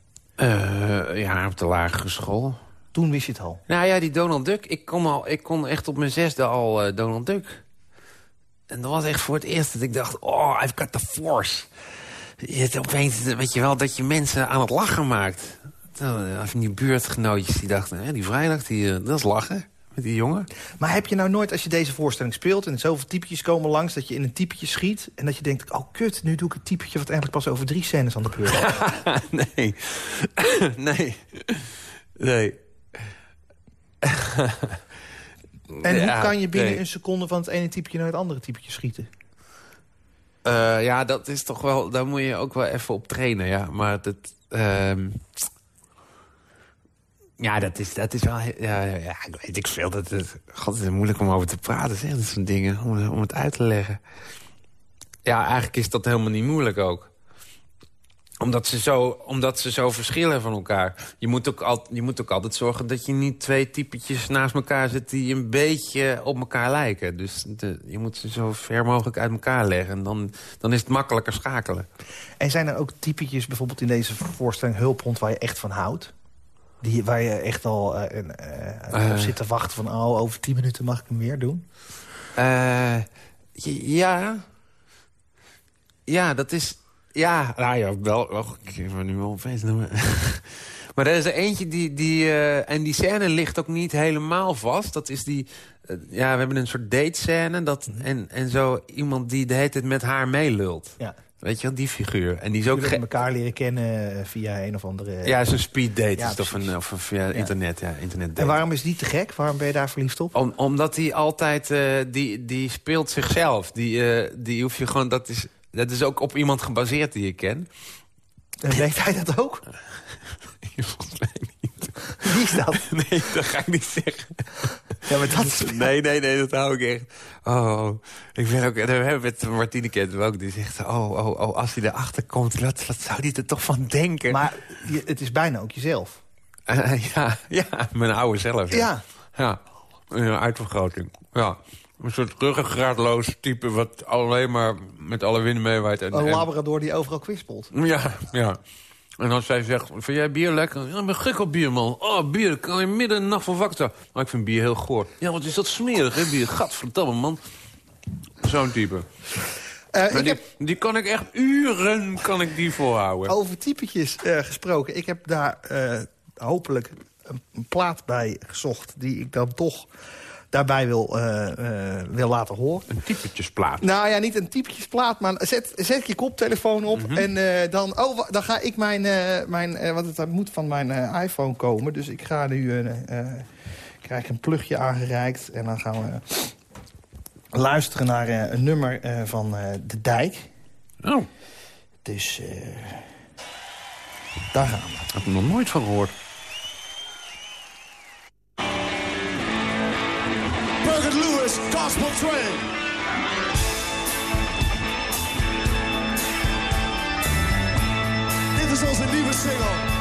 ja, op de lagere school. Toen wist je het al? Nou ja, die Donald Duck. Ik kon, al, ik kon echt op mijn zesde al Donald Duck. En dat was echt voor het eerst dat ik dacht, oh, I've got the force je opeens, weet je wel, dat je mensen aan het lachen maakt. Als die buurtgenootjes die dachten, die vrijdag, die, eh, dat is lachen met die jongen. Maar heb je nou nooit, als je deze voorstelling speelt... en zoveel typetjes komen langs, dat je in een typetje schiet... en dat je denkt, oh kut, nu doe ik het typetje... wat eigenlijk pas over drie scènes aan de beurt Nee. nee. Nee. En hoe kan je binnen een seconde van het ene typetje naar het andere typetje schieten? Uh, ja, dat is toch wel... Daar moet je ook wel even op trainen, ja. Maar dat... Uh, ja, dat is, dat is wel... Ja, ja, ik weet ik veel. Dat, het, God, het is moeilijk om over te praten, zeg. Dat soort dingen, om, om het uit te leggen. Ja, eigenlijk is dat helemaal niet moeilijk ook omdat ze, zo, omdat ze zo verschillen van elkaar. Je moet, ook al, je moet ook altijd zorgen dat je niet twee typetjes naast elkaar zet... die een beetje op elkaar lijken. Dus de, je moet ze zo ver mogelijk uit elkaar leggen. En dan, dan is het makkelijker schakelen. En zijn er ook typetjes bijvoorbeeld in deze voorstelling Hulphond... waar je echt van houdt? Die, waar je echt al uh, uh, op zit te wachten van... oh, over tien minuten mag ik hem weer doen? ja. Ja, dat is ja, nou ja, wel. Oh, ik heb nu wel opeens noemen. maar er is er eentje die... die uh, en die scène ligt ook niet helemaal vast. Dat is die... Uh, ja, we hebben een soort date-scène. Dat, mhm. en, en zo iemand die de hele tijd met haar meelult. Ja. Weet je wel, die figuur. En die is ook... Elkaar leren kennen eh, via een of andere... Ja, zo'n speed date. Ja, of, een, of via ja. internet, ja. Internet. En waarom is die te gek? Waarom ben je daar verliefd op? Om, omdat hij altijd... Uh, die, die speelt zichzelf. Die, uh, die hoef je gewoon... Dat is, dat is ook op iemand gebaseerd die ik ken. En weet hij dat ook? Volgens mij niet. Wie is dat? Nee, dat ga ik niet zeggen. Ja, maar dat is... Nee, nee, nee, dat hou ik echt. Oh, oh. ik ben ook... We hebben met Martine kent ook. Die zegt, oh, oh, oh, als hij erachter komt, wat, wat zou hij er toch van denken? Maar je, het is bijna ook jezelf. Uh, ja, ja, mijn oude zelf. Ja. Ja, ja. een uitvergroting. Ja. Een soort ruggengraatloos type wat alleen maar met alle wind meewaait. En, een labrador die overal kwispelt. Ja, ja. En als zij zegt, vind jij bier lekker? Ja, ik ben gek op bier, man. Oh, bier, kan je midden in de nacht van wakker Maar ik vind bier heel goor. Ja, wat is dat smerig, hè, bier? Gadverdamme, man. Zo'n type. Uh, die, heb... die, kan ik echt uren kan ik die volhouden. Over typetjes uh, gesproken. Ik heb daar uh, hopelijk een plaat bij gezocht... die ik dan toch daarbij wil, uh, uh, wil laten horen. Een typetjesplaat? Nou ja, niet een typetjesplaat, maar zet, zet je koptelefoon op... Mm -hmm. en uh, dan, oh, dan ga ik mijn, mijn want het moet van mijn iPhone komen... dus ik ga nu, krijg een plugje aangereikt... en dan gaan we luisteren naar een nummer van De Dijk. Oh. Dus daar gaan we. Ik heb er nog nooit van gehoord. Gospel Train. Dit is onze single.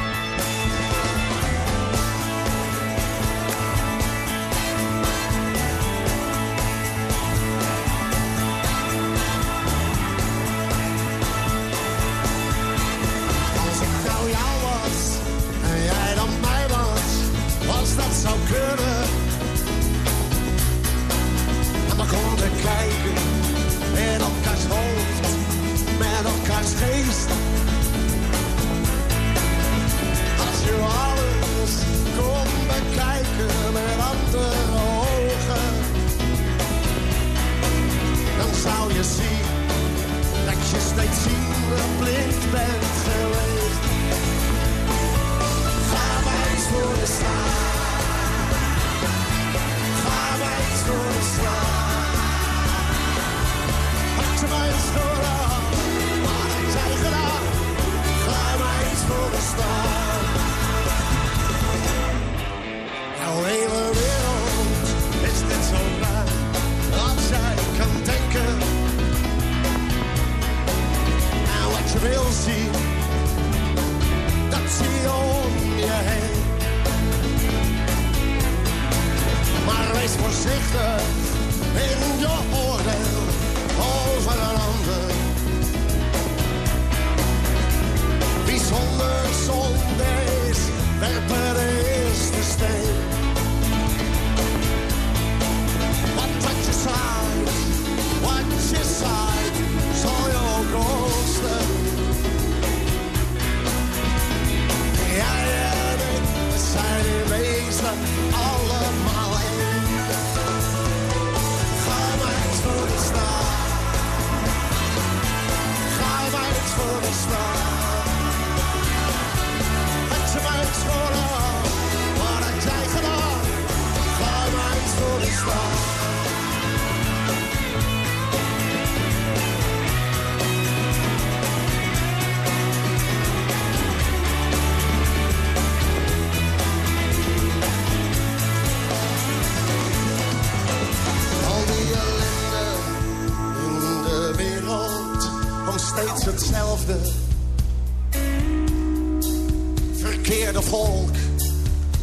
Verkeerde volk,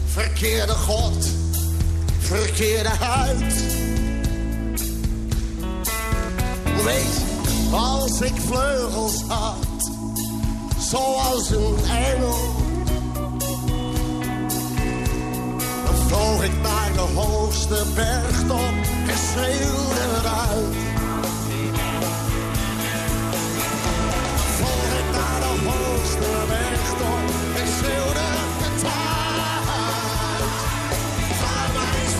verkeerde God, verkeerde huid. Weet, als ik vleugels had, zoals een engel. Dan vloog ik naar de hoogste bergtop en schreeuwde eruit. Vloog ik naar de hoogste bergtop en schreeuwde het uit. Ga maar eens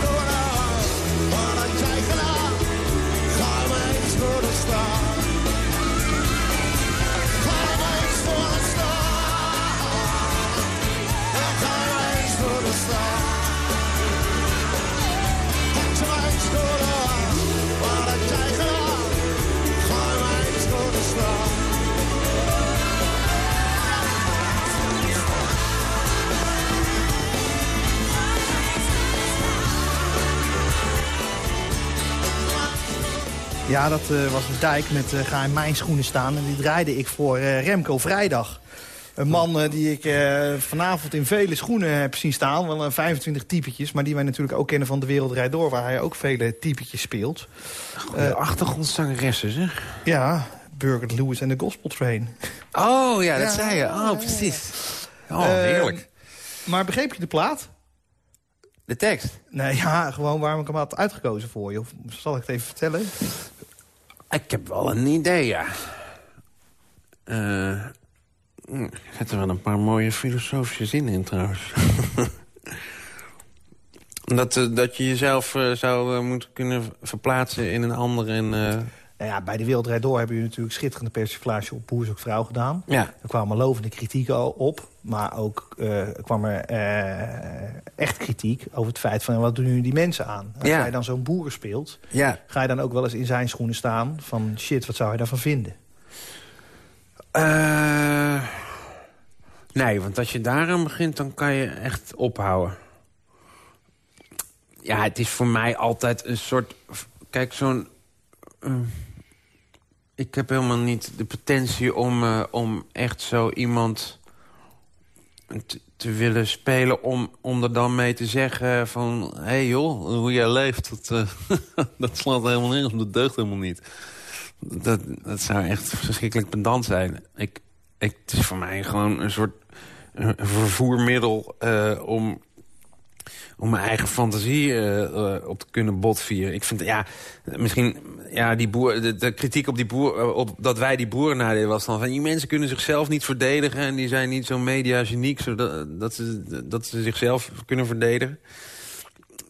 voor Ja, dat eh, was de dijk met eh, Ga in mijn schoenen staan. En die draaide ik voor eh, Remco Vrijdag. Een man die ik vanavond in vele schoenen heb zien staan. Wel een 25 typetjes, maar die wij natuurlijk ook kennen van de Wereldrijd Door... waar hij ook vele typetjes speelt. Achtergrondzangeressen, zeg. Ja, Burger Lewis en de Gospel Train. Oh, ja, dat Ja, zei je. Oh, precies. Oh, heerlijk. Maar begreep je de plaat? De tekst. Nee, ja, gewoon waarom ik hem had uitgekozen voor je. Of zal ik het even vertellen? Ik heb wel een idee, ja. Eh hm, er zitten wel een paar mooie filosofische zinnen in, trouwens. dat, eh, dat je jezelf eh, zou moeten kunnen verplaatsen in een ander en... Nou ja, bij de Wereldrijd Door hebben jullie natuurlijk schitterende persiflage op Boer zoekt vrouw gedaan. ja, Er kwamen lovende kritieken op. Maar ook eh, kwam er eh, echt kritiek over het feit van... wat doen nu die mensen aan? Als Ja. jij dan zo'n boeren speelt... ja. ga je dan ook wel eens in zijn schoenen staan... van shit, wat zou je daarvan vinden? Eh, nee, want als je daaraan begint, dan kan je echt ophouden. Ja, het is voor mij altijd een soort... Kijk, zo'n... ik heb helemaal niet de potentie om, om echt zo iemand te, willen spelen... Om, om er dan mee te zeggen van... Hé hey joh, hoe jij leeft, dat, eh, dat slaat helemaal nergens. Dat deugt helemaal niet. Dat, dat zou echt verschrikkelijk pedant zijn. Ik, ik, het is voor mij gewoon een soort vervoermiddel eh, om, om mijn eigen fantasie eh, eh, op te kunnen botvieren. Ik vind, ja, misschien, ja, die boer, de, kritiek op die boer, eh, op dat wij die boeren nadeden was dan van, die mensen kunnen zichzelf niet verdedigen en die zijn niet zo mediageniek, zodat dat ze, dat ze zichzelf kunnen verdedigen.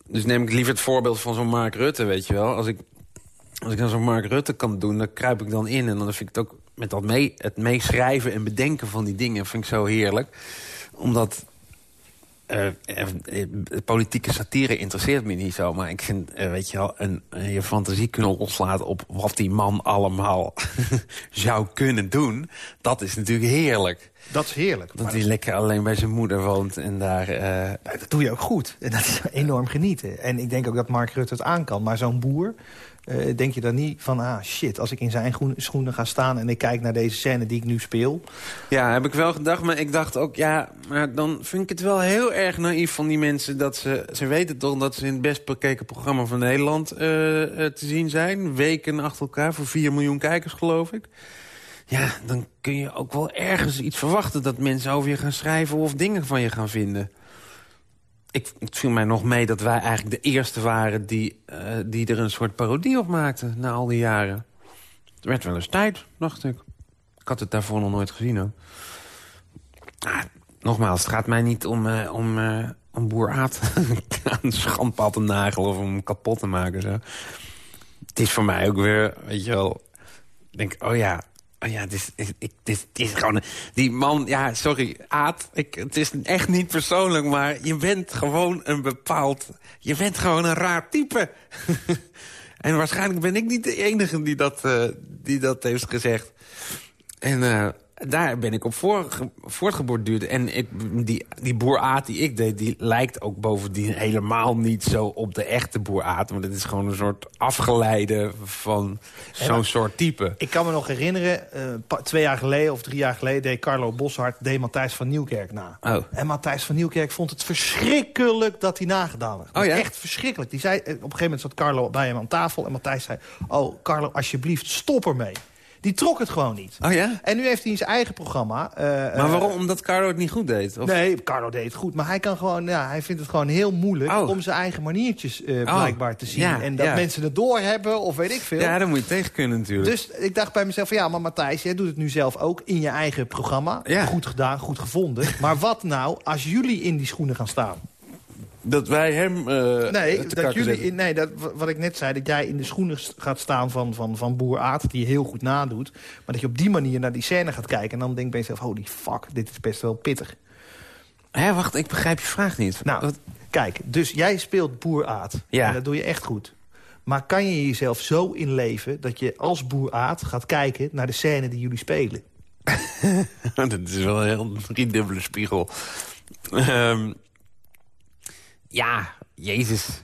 Dus neem ik liever het voorbeeld van zo'n Mark Rutte, weet je wel. Als ik als ik dan zo'n Mark Rutte kan doen, dan kruip ik dan in. En dan vind ik het ook met dat mee, het meeschrijven en bedenken van die dingen... vind ik zo heerlijk. Omdat eh, eh, eh, politieke satire interesseert me niet zo. Maar ik vind, weet je wel, een, je fantasie kunnen loslaten... op wat die man allemaal zou kunnen doen. Dat is natuurlijk heerlijk. Dat is heerlijk. Dat hij lekker alleen bij zijn moeder woont en daar... dat, dat doe je ook goed. En dat is enorm genieten. En ik denk ook dat Mark Rutte het aan kan. Maar zo'n boer, eh, denk je dan niet van... ah, shit, als ik in zijn schoenen ga staan... en ik kijk naar deze scène die ik nu speel... Ja, heb ik wel gedacht. Maar ik dacht ook, ja, maar dan vind ik het wel heel erg naïef van die mensen... dat ze, ze weten toch dat ze in het best bekeken programma van Nederland eh, eh, te zien zijn. Weken achter elkaar voor 4 miljoen kijkers, geloof ik. Ja, dan kun je ook wel ergens iets verwachten... dat mensen over je gaan schrijven of dingen van je gaan vinden. Ik, het viel mij nog mee dat wij eigenlijk de eerste waren... die, eh, die er een soort parodie op maakten na al die jaren. Het werd wel eens tijd, dacht ik. Ik had het daarvoor nog nooit gezien nogmaals, het gaat mij niet om, eh, om, eh, om boer aan de schandpaal te nagelen... of om kapot te maken. Zo. Het is voor mij ook weer, weet je wel... Denk, oh ja, Oh ja, het is, is, gewoon... Die man, ja, sorry, Aad. Ik, het is echt niet persoonlijk, maar je bent gewoon een bepaald... Je bent gewoon een raar type. en waarschijnlijk ben ik niet de enige die dat, eh, die dat heeft gezegd. En eh, daar ben ik op voorge- voortgeborduurd. En ik, die, die boer Aad die ik deed, die lijkt ook bovendien helemaal niet zo op de echte boer Aad. Want het is gewoon een soort afgeleide van zo'n soort type. Ik kan me nog herinneren, eh, twee jaar geleden of drie jaar geleden... deed Carlo Boshart, deed Matthijs van Nieuwkerk na. Oh. En Matthijs van Nieuwkerk vond het verschrikkelijk dat hij nagedaan werd. Oh ja? Echt verschrikkelijk. Die zei, eh, op een gegeven moment zat Carlo bij hem aan tafel... en Matthijs zei, oh Carlo, alsjeblieft, stop ermee. Die trok het gewoon niet. Oh ja? En nu heeft hij zijn eigen programma. eh, Maar eh, waarom? Omdat Carlo het niet goed deed? Of? Nee, Carlo deed het goed. Maar hij, kan gewoon, ja, hij vindt het gewoon heel moeilijk Oh. om zijn eigen maniertjes eh, Oh, blijkbaar te zien. ja, en dat ja. mensen het doorhebben of weet ik veel. Ja, dan moet je tegen kunnen natuurlijk. Dus ik dacht bij mezelf van ja, maar Matthijs, jij doet het nu zelf ook in je eigen programma. Ja. Goed gedaan, goed gevonden. Maar wat nou als jullie in die schoenen gaan staan? Dat wij hem eh Nee, te dat jullie zetten. in, nee dat, wat ik net zei, dat jij in de schoenen gaat staan van, van, van boer Aad, die je heel goed nadoet. Maar dat je op die manier naar die scène gaat kijken en dan denk je bij jezelf, holy fuck, dit is best wel pittig. Hé, wacht, ik begrijp je vraag niet. Nou, Wat- kijk, dus jij speelt boer Aad. Ja. En dat doe je echt goed. Maar kan je jezelf zo inleven dat je als boer Aad gaat kijken naar de scène die jullie spelen? dat is wel een heel driedubbele spiegel. Ehm, ja, jezus.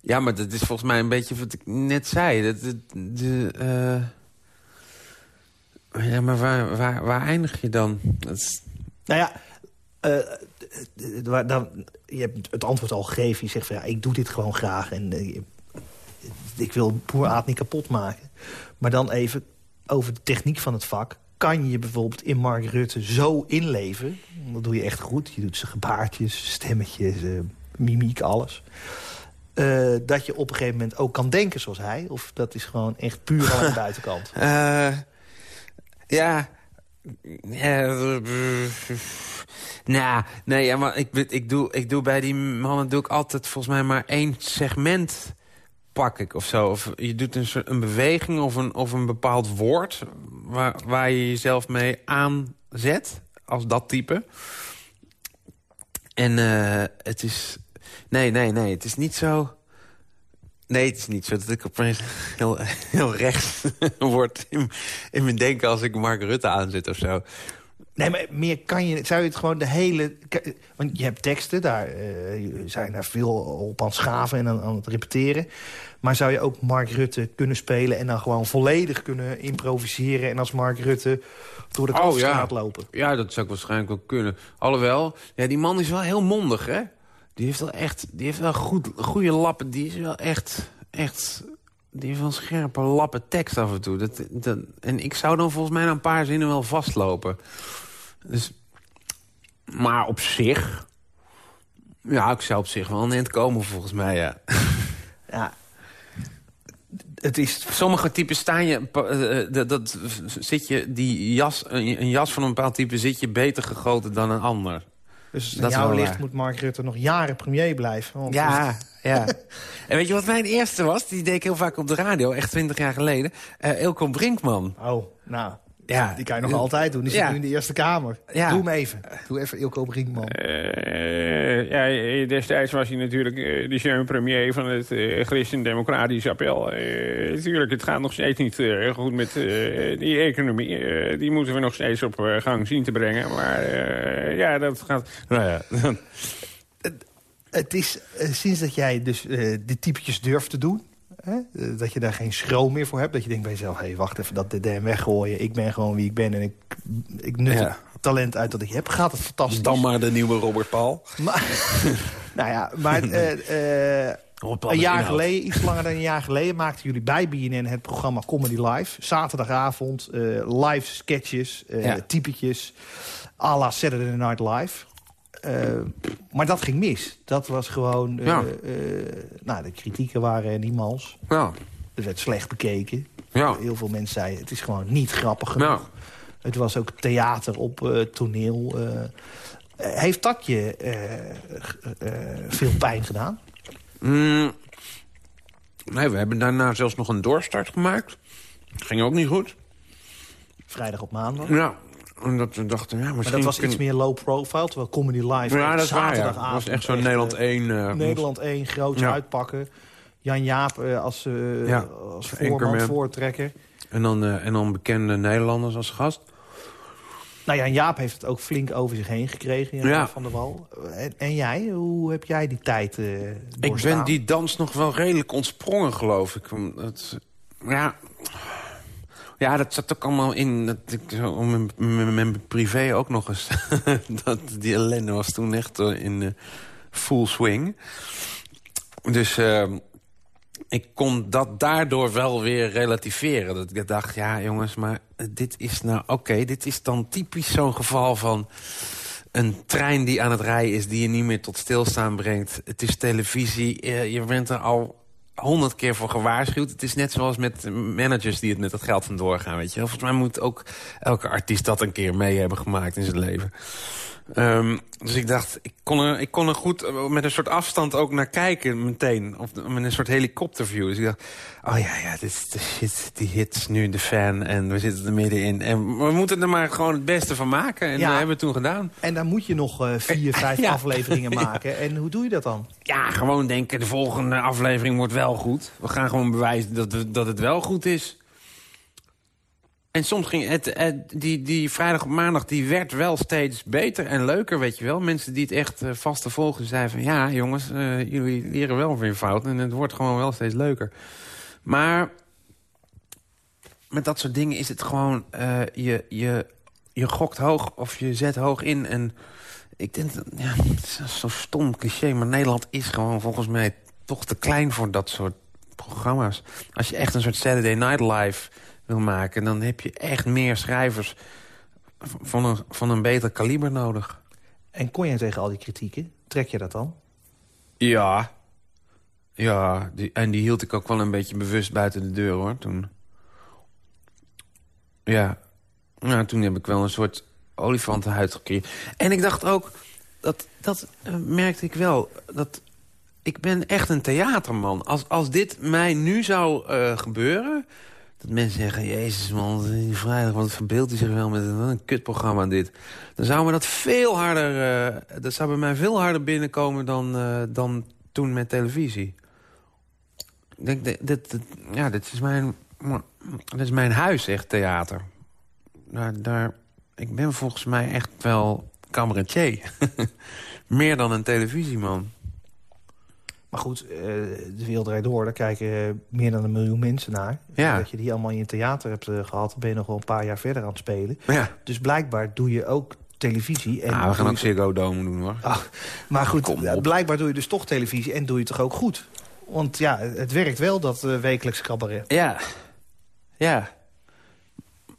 Ja, maar dat is volgens mij een beetje wat ik net zei. Dat, de, eh, Ja, maar waar, waar, waar eindig je dan? Dat is... Nou ja, eh, waar- dan, je hebt het antwoord al gegeven. Je zegt van ja, ik doe dit gewoon graag. En eh, ik wil boer Aad niet kapot maken. Maar dan even over de techniek van het vak. Kan je je bijvoorbeeld in Mark Rutte zo inleven? Dat doe je echt goed. Je doet zijn gebaartjes, stemmetjes, eh, mimiek, alles. Eh, dat je op een gegeven moment ook kan denken zoals hij? Of dat is gewoon echt puur aan de buitenkant? Eh, ja. Nou, nee, ja, maar ik, ik, doe, ik doe bij die mannen doe ik altijd volgens mij maar één segment pak ik of zo. Of je doet een, een beweging of een, of een bepaald woord waar, waar je jezelf mee aanzet als dat type. En eh, het is... Nee, nee, nee, het is niet zo... Nee, het is niet zo dat ik opeens heel, heel rechts word in, in mijn denken als ik Mark Rutte aanzet of zo. Nee, maar meer kan je... Zou je het gewoon de hele... Want je hebt teksten, daar eh, zijn daar veel op aan het schaven en aan, aan het repeteren. Maar zou je ook Mark Rutte kunnen spelen... en dan gewoon volledig kunnen improviseren... en als Mark Rutte door de Oh, ja. lopen? Ja, dat zou ik waarschijnlijk wel kunnen. Alhoewel, ja, die man is wel heel mondig, hè? Die heeft wel echt, die heeft wel goed, goede lappen. Die is wel echt, echt... Die heeft wel scherpe lappen tekst af en toe. Dat, dat, en ik zou dan volgens mij na een paar zinnen wel vastlopen. Dus, maar op zich... Ja, ik zou op zich wel een eind komen volgens mij, ja. Ja. Het is... Sommige types staan je... eh, eh, dat, dat zit je die jas, een, een jas van een bepaald type zit je beter gegoten dan een ander. Dus jouw licht waar. moet Mark Rutte nog jaren premier blijven. Want Ja, ja. en weet je wat mijn eerste was? Die deed ik heel vaak op de radio, echt twintig jaar geleden. Ilko Brinkman. Oh, nou, Ja. die kan je nog altijd doen. Die zit Ja. nu in de Eerste Kamer. Ja. Doe hem even. Doe even Ilko Brinkman. Eh, ja, eh, destijds was hij natuurlijk eh, de jeune premier van het eh Christen-Democratisch Appel. Eh, natuurlijk, het gaat nog steeds niet goed met eh, die economie. Die moeten we nog steeds op gang zien te brengen. Maar eh, ja, dat gaat... Nou ja. Het is sinds dat jij dus eh die typetjes durft te doen... Hè, eh, dat je daar geen schroom meer voor hebt. Dat je denkt bij jezelf, hé, hey, wacht even, dat DDM weggooien. Ik ben gewoon wie ik ben en ik, ik nut Ja. het talent uit dat ik heb. Gaat het fantastisch. Dan maar de nieuwe Robert Paul. Maar, nou ja, maar Paul een jaar geleden, iets langer dan een jaar geleden... maakten jullie bij BNN het programma Comedy Live. Zaterdagavond, live sketches, Ja. typetjes... à la Saturday Night Live. Eh, maar dat ging mis. Dat was gewoon... eh, Ja. eh, nou, de kritieken waren niet mals. Ja. Er werd slecht bekeken. Ja. Heel veel mensen zeiden, het is gewoon niet grappig genoeg. Ja. Het was ook theater op toneel. heeft dat je veel pijn gedaan? Mm, nee, we hebben daarna zelfs nog een doorstart gemaakt. Ging ook niet goed. Vrijdag op maandag. Ja, omdat we dachten, ja, misschien... Maar dat was iets meer low profile, terwijl Comedy Live... Ja, dat waar, ja. Dat was echt zo'n eh, Nederland 1... eh, Nederland 1, grootje Ja. uitpakken. Jan Jaap eh, als, eh Ja, als voorman, voortrekker. En dan, eh, en dan bekende Nederlanders als gast. Nou, Jan Jaap heeft het ook flink over zich heen gekregen, Ja. Van der Wal. En, en jij, hoe heb jij die tijd eh Ik ben die dans nog wel redelijk ontsprongen, geloof ik. Het, ja, ja, dat zat ook allemaal in. Dat ik zo, mijn, mijn, privé ook nog eens. dat, die ellende was toen echt eh, in eh, full swing. Dus eh, ik kon dat daardoor wel weer relativeren. Dat ik dacht, ja jongens, maar dit is nou... Oké, dit is dan typisch zo'n geval van een trein die aan het rijden is... die je niet meer tot stilstaan brengt. Het is televisie, eh, je bent er al honderd keer voor gewaarschuwd. Het is net zoals met managers die het met dat geld vandoor gaan, weet je. Volgens mij moet ook elke artiest dat een keer mee hebben gemaakt in zijn leven. Ehm, dus ik dacht, ik kon, er, ik kon er goed eh, met een soort afstand ook naar kijken meteen. Of met een soort helikopterview. Dus ik dacht, oh ja, ja, dit is de shit, die hits nu de fan. En we zitten er middenin. En we moeten er maar gewoon het beste van maken. En Ja. dat hebben we toen gedaan. En dan moet je nog eh, vier, vijf Ja. afleveringen maken. En hoe doe je dat dan? Ja, gewoon denken, de volgende aflevering wordt wel goed. We gaan gewoon bewijzen dat, dat het wel goed is. En soms ging het, die, die vrijdag op maandag, die werd wel steeds beter en leuker, weet je wel. Mensen die het echt eh, vast te volgen zeiden van... ja, jongens, eh, jullie leren wel je fout en het wordt gewoon wel steeds leuker. Maar met dat soort dingen is het gewoon... eh, je, je, je gokt hoog of je zet hoog in en... Ik denk, ja, het is zo'n stom cliché, maar Nederland is gewoon volgens mij toch te klein voor dat soort programma's. Als je echt een soort Saturday Night Live wil maken... dan heb je echt meer schrijvers van een, van een beter kaliber nodig. En kon jij tegen al die kritieken? Trek je dat dan? Ja. Ja, die, en die hield ik ook wel een beetje bewust buiten de deur, hoor, toen. Ja. Nou, toen heb ik wel een soort olifantenhuid gekregen. En ik dacht ook, dat, dat eh, merkte ik wel, dat ik ben echt een theaterman. Als, als dit mij nu zou eh, gebeuren... dat mensen zeggen, jezus man, die vrijdag, wat verbeeldt hij zich wel met een, kutprogramma dit. Dan zou me dat veel harder, eh, dat zou bij mij veel harder binnenkomen dan, eh, dan toen met televisie. Ik denk, dit, dit, ja, dit is mijn, dit is mijn huis, echt theater. Daar, daar, ik ben volgens mij echt wel cabaretier. Meer dan een televisieman. Maar goed, eh, de wereld draait door. Daar kijken eh, meer dan een miljoen mensen naar. Ja. Dat je die allemaal in je theater hebt eh, gehad... ben je nog wel een paar jaar verder aan het spelen. Ja. Dus blijkbaar doe je ook televisie. En Ah, we gaan ook Ziggo Dome doen, hoor. Ah, maar goed, blijkbaar doe je dus toch televisie en doe je het toch ook goed. Want ja, het werkt wel, dat eh, wekelijkse cabaret. Ja. Ja.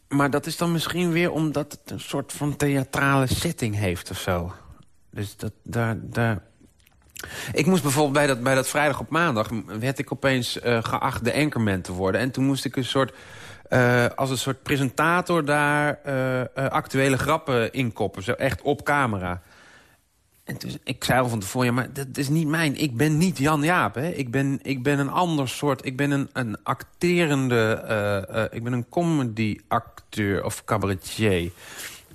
Maar dat is dan misschien weer omdat het een soort van theatrale setting heeft of zo. Dus dat, daar, daar... Ik moest bijvoorbeeld bij dat, bij dat vrijdag op maandag... werd ik opeens eh, geacht de anchorman te worden. En toen moest ik een soort... eh, als een soort presentator daar eh, actuele grappen inkoppen. Zo echt op camera. En dus, ik zei al van tevoren, ja, maar dat is niet mijn. Ik ben niet Jan Jaap, hè. Ik ben, ik ben een ander soort... Ik ben een, een acterende... ik ben een comedy-acteur of cabaretier.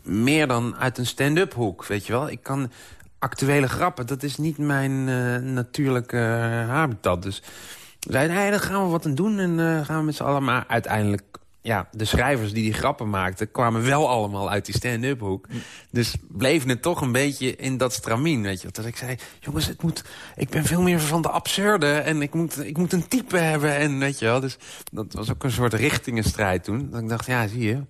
Meer dan uit een stand-up hoek, weet je wel. Ik kan actuele grappen, dat is niet mijn eh, natuurlijke eh, habitat. Dus we zeiden, nee, daar gaan we wat aan doen en eh, gaan we met z'n allen... Maar uiteindelijk, ja, de schrijvers die die grappen maakten... kwamen wel allemaal uit die stand-up hoek. Dus bleven het toch een beetje in dat stramien, weet je. Dat ik zei, jongens, het moet, ik ben veel meer van de absurde... en ik moet, ik moet een type hebben, en weet je wel. Dus dat was ook een soort richtingenstrijd toen. Dat ik dacht, ja, zie je...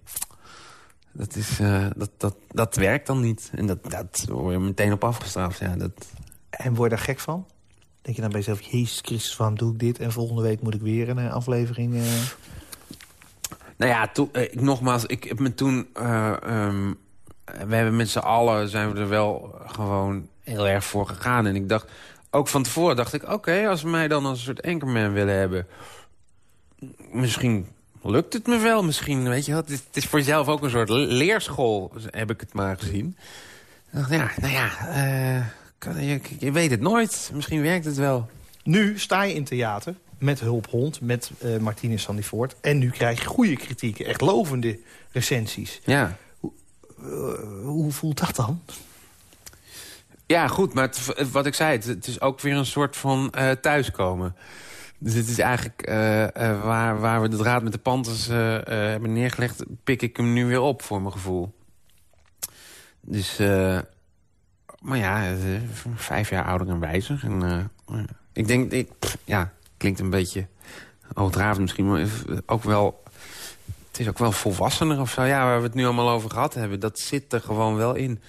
Dat, is, eh, dat, dat, dat werkt dan niet. En dat, dat word je meteen op afgestraft. Ja, dat, En word je daar gek van? Denk je dan bij jezelf, jezus Christus, waarom doe ik dit? En volgende week moet ik weer een eh, aflevering... eh, Nou ja, toen, ik, nogmaals, ik heb me toen... eh, ehm, we hebben met z'n allen zijn we er wel gewoon heel erg voor gegaan. En ik dacht, ook van tevoren dacht ik... oké, als ze mij dan als een soort anchorman willen hebben... misschien lukt het me wel. Misschien, weet je het is, voor jezelf ook een soort le- leerschool, heb ik het maar gezien. Ja, nou ja, eh, kan, je, je weet het nooit. Misschien werkt het wel. Nu sta je in theater. met Hulphond, met uh, Martinez Sandivoort. En nu krijg je goede kritieken, echt lovende recensies. Ja. Uh, hoe voelt dat dan? Ja, goed, maar het, wat ik zei, het, het, is ook weer een soort van thuiskomen. Dus het is eigenlijk uh, uh, waar, waar we de draad met de Panthers hebben neergelegd... pik ik hem nu weer op, voor mijn gevoel. Dus, maar ja, vijf jaar ouder en wijzer. En, ik denk, ik, ja, klinkt een beetje overdravend misschien... maar ook wel, het is ook wel volwassener of zo. Ja, waar we het nu allemaal over gehad hebben, dat zit er gewoon wel in...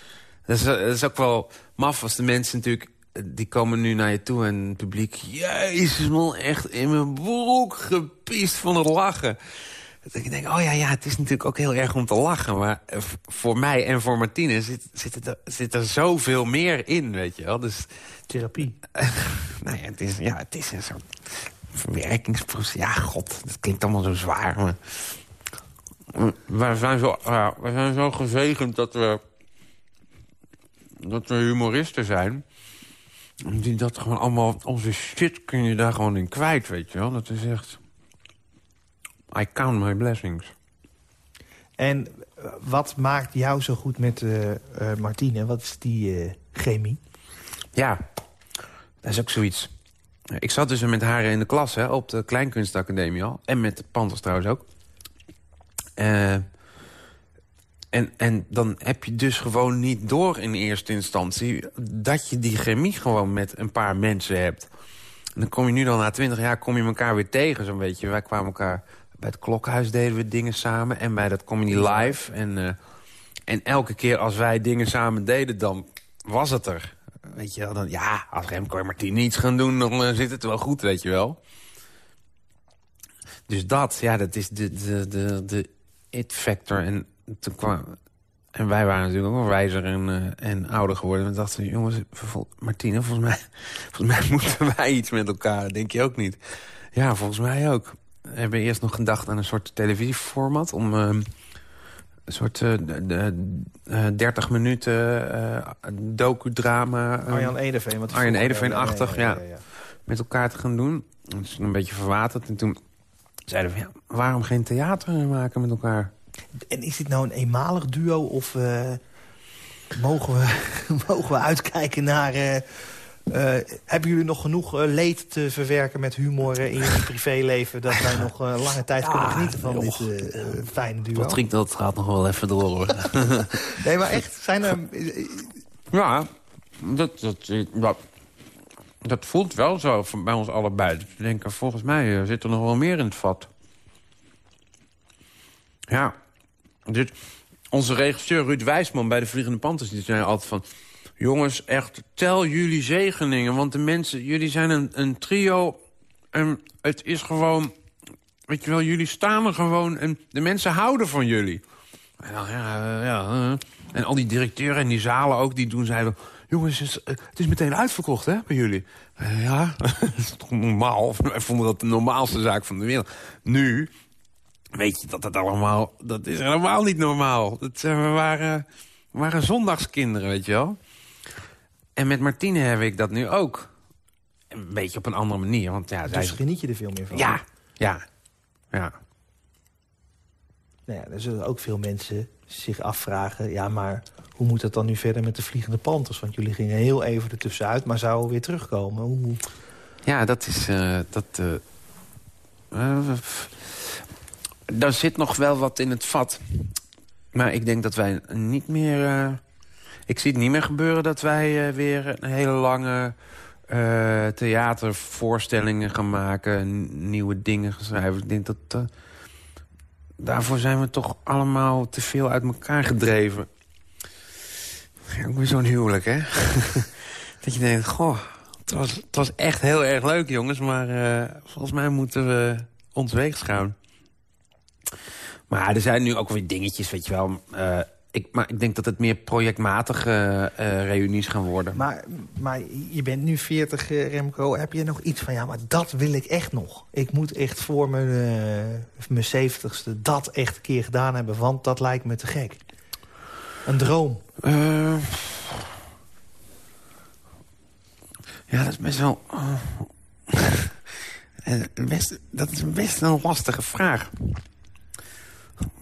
Dat is, dat is, ook wel maf als de mensen natuurlijk... die komen nu naar je toe en het publiek... Jezus man, echt in mijn broek gepiest van het lachen. Dat ik denk, oh ja, ja, het is natuurlijk ook heel erg om te lachen. Maar voor mij en voor Martine zit, zit, er, zit er zoveel meer in, weet je wel. Dus, Therapie. nou ja, het is, ja, het is een soort verwerkingsproces. Ja, god, dat klinkt allemaal zo zwaar. Maar... We zijn zo, ja, we zijn zo gezegend dat we dat we humoristen zijn. Die dat gewoon allemaal... Onze shit kun je daar gewoon in kwijt, weet je wel. Dat is echt... I count my blessings. En wat maakt jou zo goed met uh, uh, Martine? Wat is die uh, chemie? Ja, dat is ook zoiets. Ik zat dus met haar in de klas hè, op de Kleinkunstacademie al. En met de Panthers trouwens ook. En, en dan heb je dus gewoon niet door in eerste instantie... dat je die chemie gewoon met een paar mensen hebt. En dan kom je nu dan na twintig jaar kom je elkaar weer tegen, zo'n beetje. Wij kwamen elkaar... Bij het Klokhuis deden we dingen samen. En bij dat Comedy Live. En, uh, en elke keer als wij dingen samen deden, dan was het er. Weet je wel, dan, ja, als Remco en Martien iets gaan doen, dan uh, zit het wel goed, weet je wel. Dus dat, ja, dat is de, de, de, de it-factor. En toen kwam... En wij waren natuurlijk ook wel wijzer en, uh, en ouder geworden. En we dachten, jongens, Martine, volgens mij, volgens mij moeten wij iets met elkaar. Denk je ook niet? Ja, volgens mij ook. We hebben eerst nog gedacht aan een soort televisieformat... om uh, een soort uh, de, 30 minuten docudrama... Arjan Edeveen. Wat Arjan Edeveen-achtig, ja, ja, ja, ja, Met elkaar te gaan doen. Dat is een beetje verwaterd. En toen zeiden we, ja, waarom geen theater maken met elkaar? En is dit nou een eenmalig duo of uh, mogen, we, mogen we uitkijken naar... Uh, uh, hebben jullie nog genoeg leed te verwerken met humor in je privéleven... dat wij nog lange tijd ja, kunnen genieten van joh, dit fijne duo? Patrick, dat gaat nog wel even door, hoor. nee, maar echt, zijn er... Ja, dat, dat, dat, dat voelt wel zo bij ons allebei. Dus we denken, volgens mij zit er nog wel meer in het vat. Ja, dit, onze regisseur Ruud Wijsman bij de Vliegende Panthers... die zei altijd van... jongens, echt, tel jullie zegeningen. Want de mensen, jullie zijn een, een trio... en het is gewoon... weet je wel, jullie staan er gewoon... en de mensen houden van jullie. En, dan, ja, ja, en al die directeuren en die zalen ook, die doen zeiden... jongens, het is, is meteen uitverkocht, hè, bij jullie. Ja, dat is toch normaal? Wij vonden dat de normaalste zaak van de wereld. Nu weet je dat dat allemaal... Dat is helemaal niet normaal. Dat, uh, we, waren, we waren zondagskinderen, weet je wel. En met Martine heb ik dat nu ook. Een beetje op een andere manier. Want, ja, dus zij... geniet je er veel meer van? Ja, ja, ja. Nou ja, er zullen ook veel mensen zich afvragen... ja, maar hoe moet dat dan nu verder met de Vliegende Panthers? Want jullie gingen heel even ertussenuit, maar zouden weer terugkomen. Hoe... Ja, dat is... Uh, dat, uh, daar zit nog wel wat in het vat. Maar ik denk dat wij niet meer... Uh, ik zie het niet meer gebeuren dat wij uh, weer een hele lange uh, theatervoorstellingen gaan maken. Nieuwe dingen schrijven. Ik denk dat... daarvoor zijn we toch allemaal te veel uit elkaar gedreven. Ook weer zo'n huwelijk, hè? dat je denkt, goh, het was, het was echt heel erg leuk, jongens. Maar volgens mij moeten we ons weegschauen. Maar er zijn nu ook weer dingetjes, weet je wel. Uh, ik, maar ik denk dat het meer projectmatige uh, reunies gaan worden. Maar, maar je bent nu 40, uh, Remco. Heb je nog iets van, ja, maar dat wil ik echt nog. Ik moet echt voor mijn, mijn 70ste dat echt een keer gedaan hebben. Want dat lijkt me te gek. Een droom. ja, dat is best wel... En best, dat is best een lastige vraag.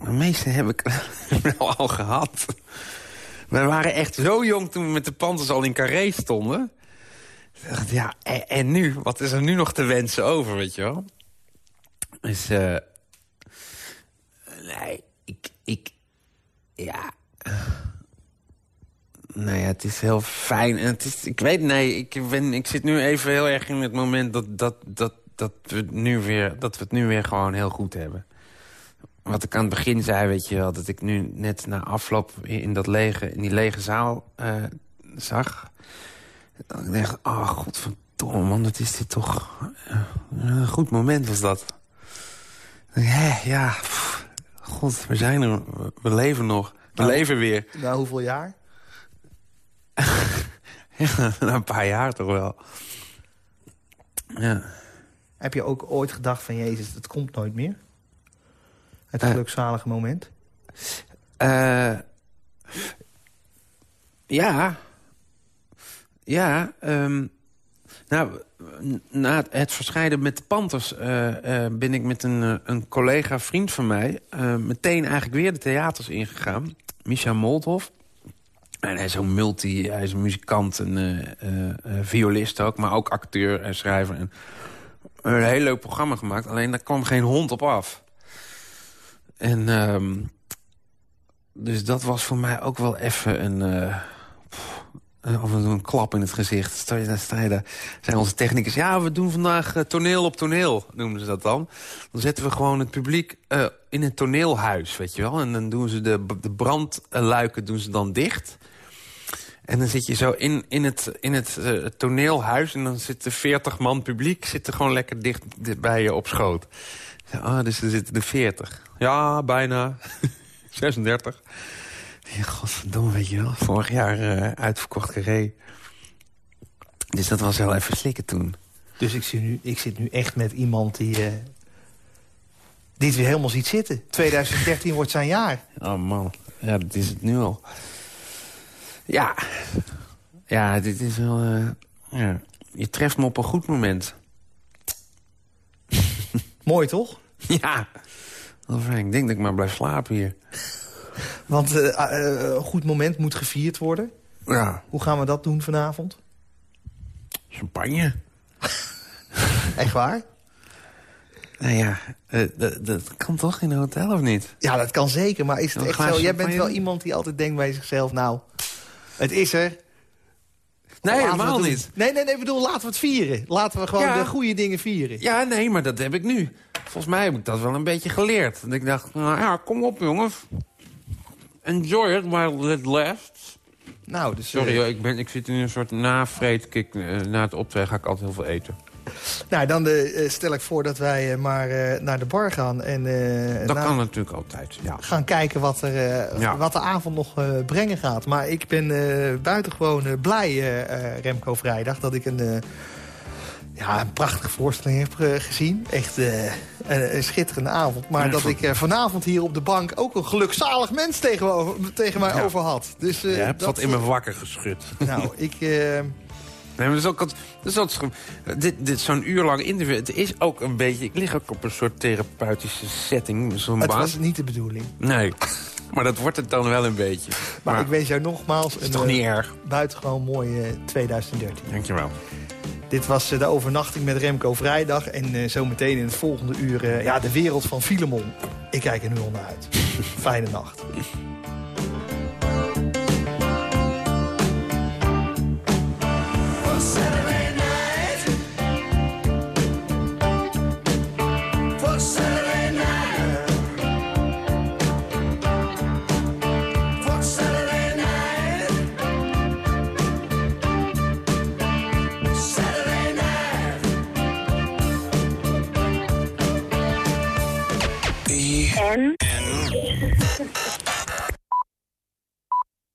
De meeste heb ik wel al gehad. We waren echt zo jong toen we met de Panthers al in Carré stonden. Ja, en, nu? Wat is er nu nog te wensen over, weet je wel? Dus, eh nee, ik, ik, ja... Nou ja, het is heel fijn. En het is, ik weet, nee, ik, ben, ik zit nu even heel erg in het moment dat, dat, dat, dat, we nu weer, dat we het nu weer gewoon heel goed hebben. Wat ik aan het begin zei, weet je wel, dat ik nu net na afloop in, dat lege, in die lege zaal eh, zag. Dat ik dacht, oh godverdomme man, wat is dit toch... eh, een goed moment was dat. Hé, ja, pff, god, we zijn er, we, leven nog. We Nou. leven weer. Na hoeveel jaar? Ja, na een paar jaar toch wel. Ja. Heb je ook ooit gedacht van... Jezus, het komt nooit meer? Het Eh. gelukzalige moment? Eh, ja. Ja. ehm, nou, na het, verscheiden met de Panthers... eh, eh, ben ik met een, eh, een collega, vriend van mij... eh, meteen eigenlijk weer de theaters ingegaan. Misha Moldhoff. En hij is zo'n multi, hij is een muzikant en eh, eh, eh, violist ook... maar ook acteur en schrijver. En een heel leuk programma gemaakt. Alleen daar kwam geen hond op af. En ehm, dus dat was voor mij ook wel even een... een- of een, klap in het gezicht. Sta je, zijn onze technicus... Ja, we doen vandaag eh, toneel op toneel, noemen ze dat dan. Dan zetten we gewoon het publiek eh, in een toneelhuis, weet je wel. En dan doen ze de, de brandluiken doen ze dan dicht... En dan zit je zo in, in het, in het toneelhuis... en dan zitten 40 man publiek zitten gewoon lekker dicht bij je op schoot. Ah, dus er zitten er 40. Ja, bijna. 36. Ja, godverdomme, weet je wel. Vorig jaar eh, uitverkocht carré. Dus dat was wel even slikken toen. Dus ik, zie nu, ik zit nu echt met iemand die... eh dit weer helemaal ziet zitten. 2013 wordt zijn jaar. Oh man, ja, dat is het nu al. Ja, ja dit is wel... eh, ja. Je treft me op een goed moment. Mooi, toch? Ja, fijn. ik denk dat ik maar blijf slapen hier. Want eh, eh, een goed moment moet gevierd worden. Ja, Hoe gaan we dat doen vanavond? champagne. Echt waar? Nou ja, eh, dat, kan toch in een hotel of niet? Ja, dat kan zeker. Maar is het echt zo? Jij bent wel iemand die altijd denkt bij zichzelf... nou, het is er. Nee, helemaal niet. Nee, nee, nee, ik bedoel, laten we het vieren. Laten we gewoon Ja. de goede dingen vieren. Ja, nee, maar dat heb ik nu. Volgens mij heb ik dat wel een beetje geleerd. Dat ik dacht, nou ja, kom op jongens. Enjoy it while it lasts. Nou, dus, Sorry, eh, ik, ben, ik zit in een soort navreetkik. Eh, na het optreden ga ik altijd heel veel eten. nou, dan eh, stel ik voor dat wij eh, maar eh, naar de bar gaan. En eh, Dat kan natuurlijk altijd, ja. gaan kijken wat, er, eh, Ja. wat de avond nog eh, brengen gaat. Maar ik ben eh, buitengewoon eh, blij, eh, eh, Remco Vrijdag, dat ik een, eh, ja, een prachtige voorstelling heb eh, gezien. Echt eh, een, een schitterende avond. Maar Ja, dat ik eh, vanavond hier op de bank ook een gelukzalig mens tegen, me over- tegen mij Ja. over had. Dus, eh, Je hebt dat, wat in me wakker geschud. Nou, ik... eh, Nee, maar dat is ook, dat is ook scho- dit, dit zo'n uur lang interview. Het is ook een beetje. Ik lig ook op een soort therapeutische setting. Zo'n het was niet de bedoeling. Nee, maar dat wordt het dan wel een beetje. Maar, Maar, ik wens jou nogmaals is een toch eh, niet erg. buitengewoon mooie 2013. Dankjewel. Dit was eh, de overnachting met Remco Vrijdag. En eh, zometeen in het volgende uur eh, ja, de wereld van Filemon. Ik kijk er nu al naar uit. Fijne nacht.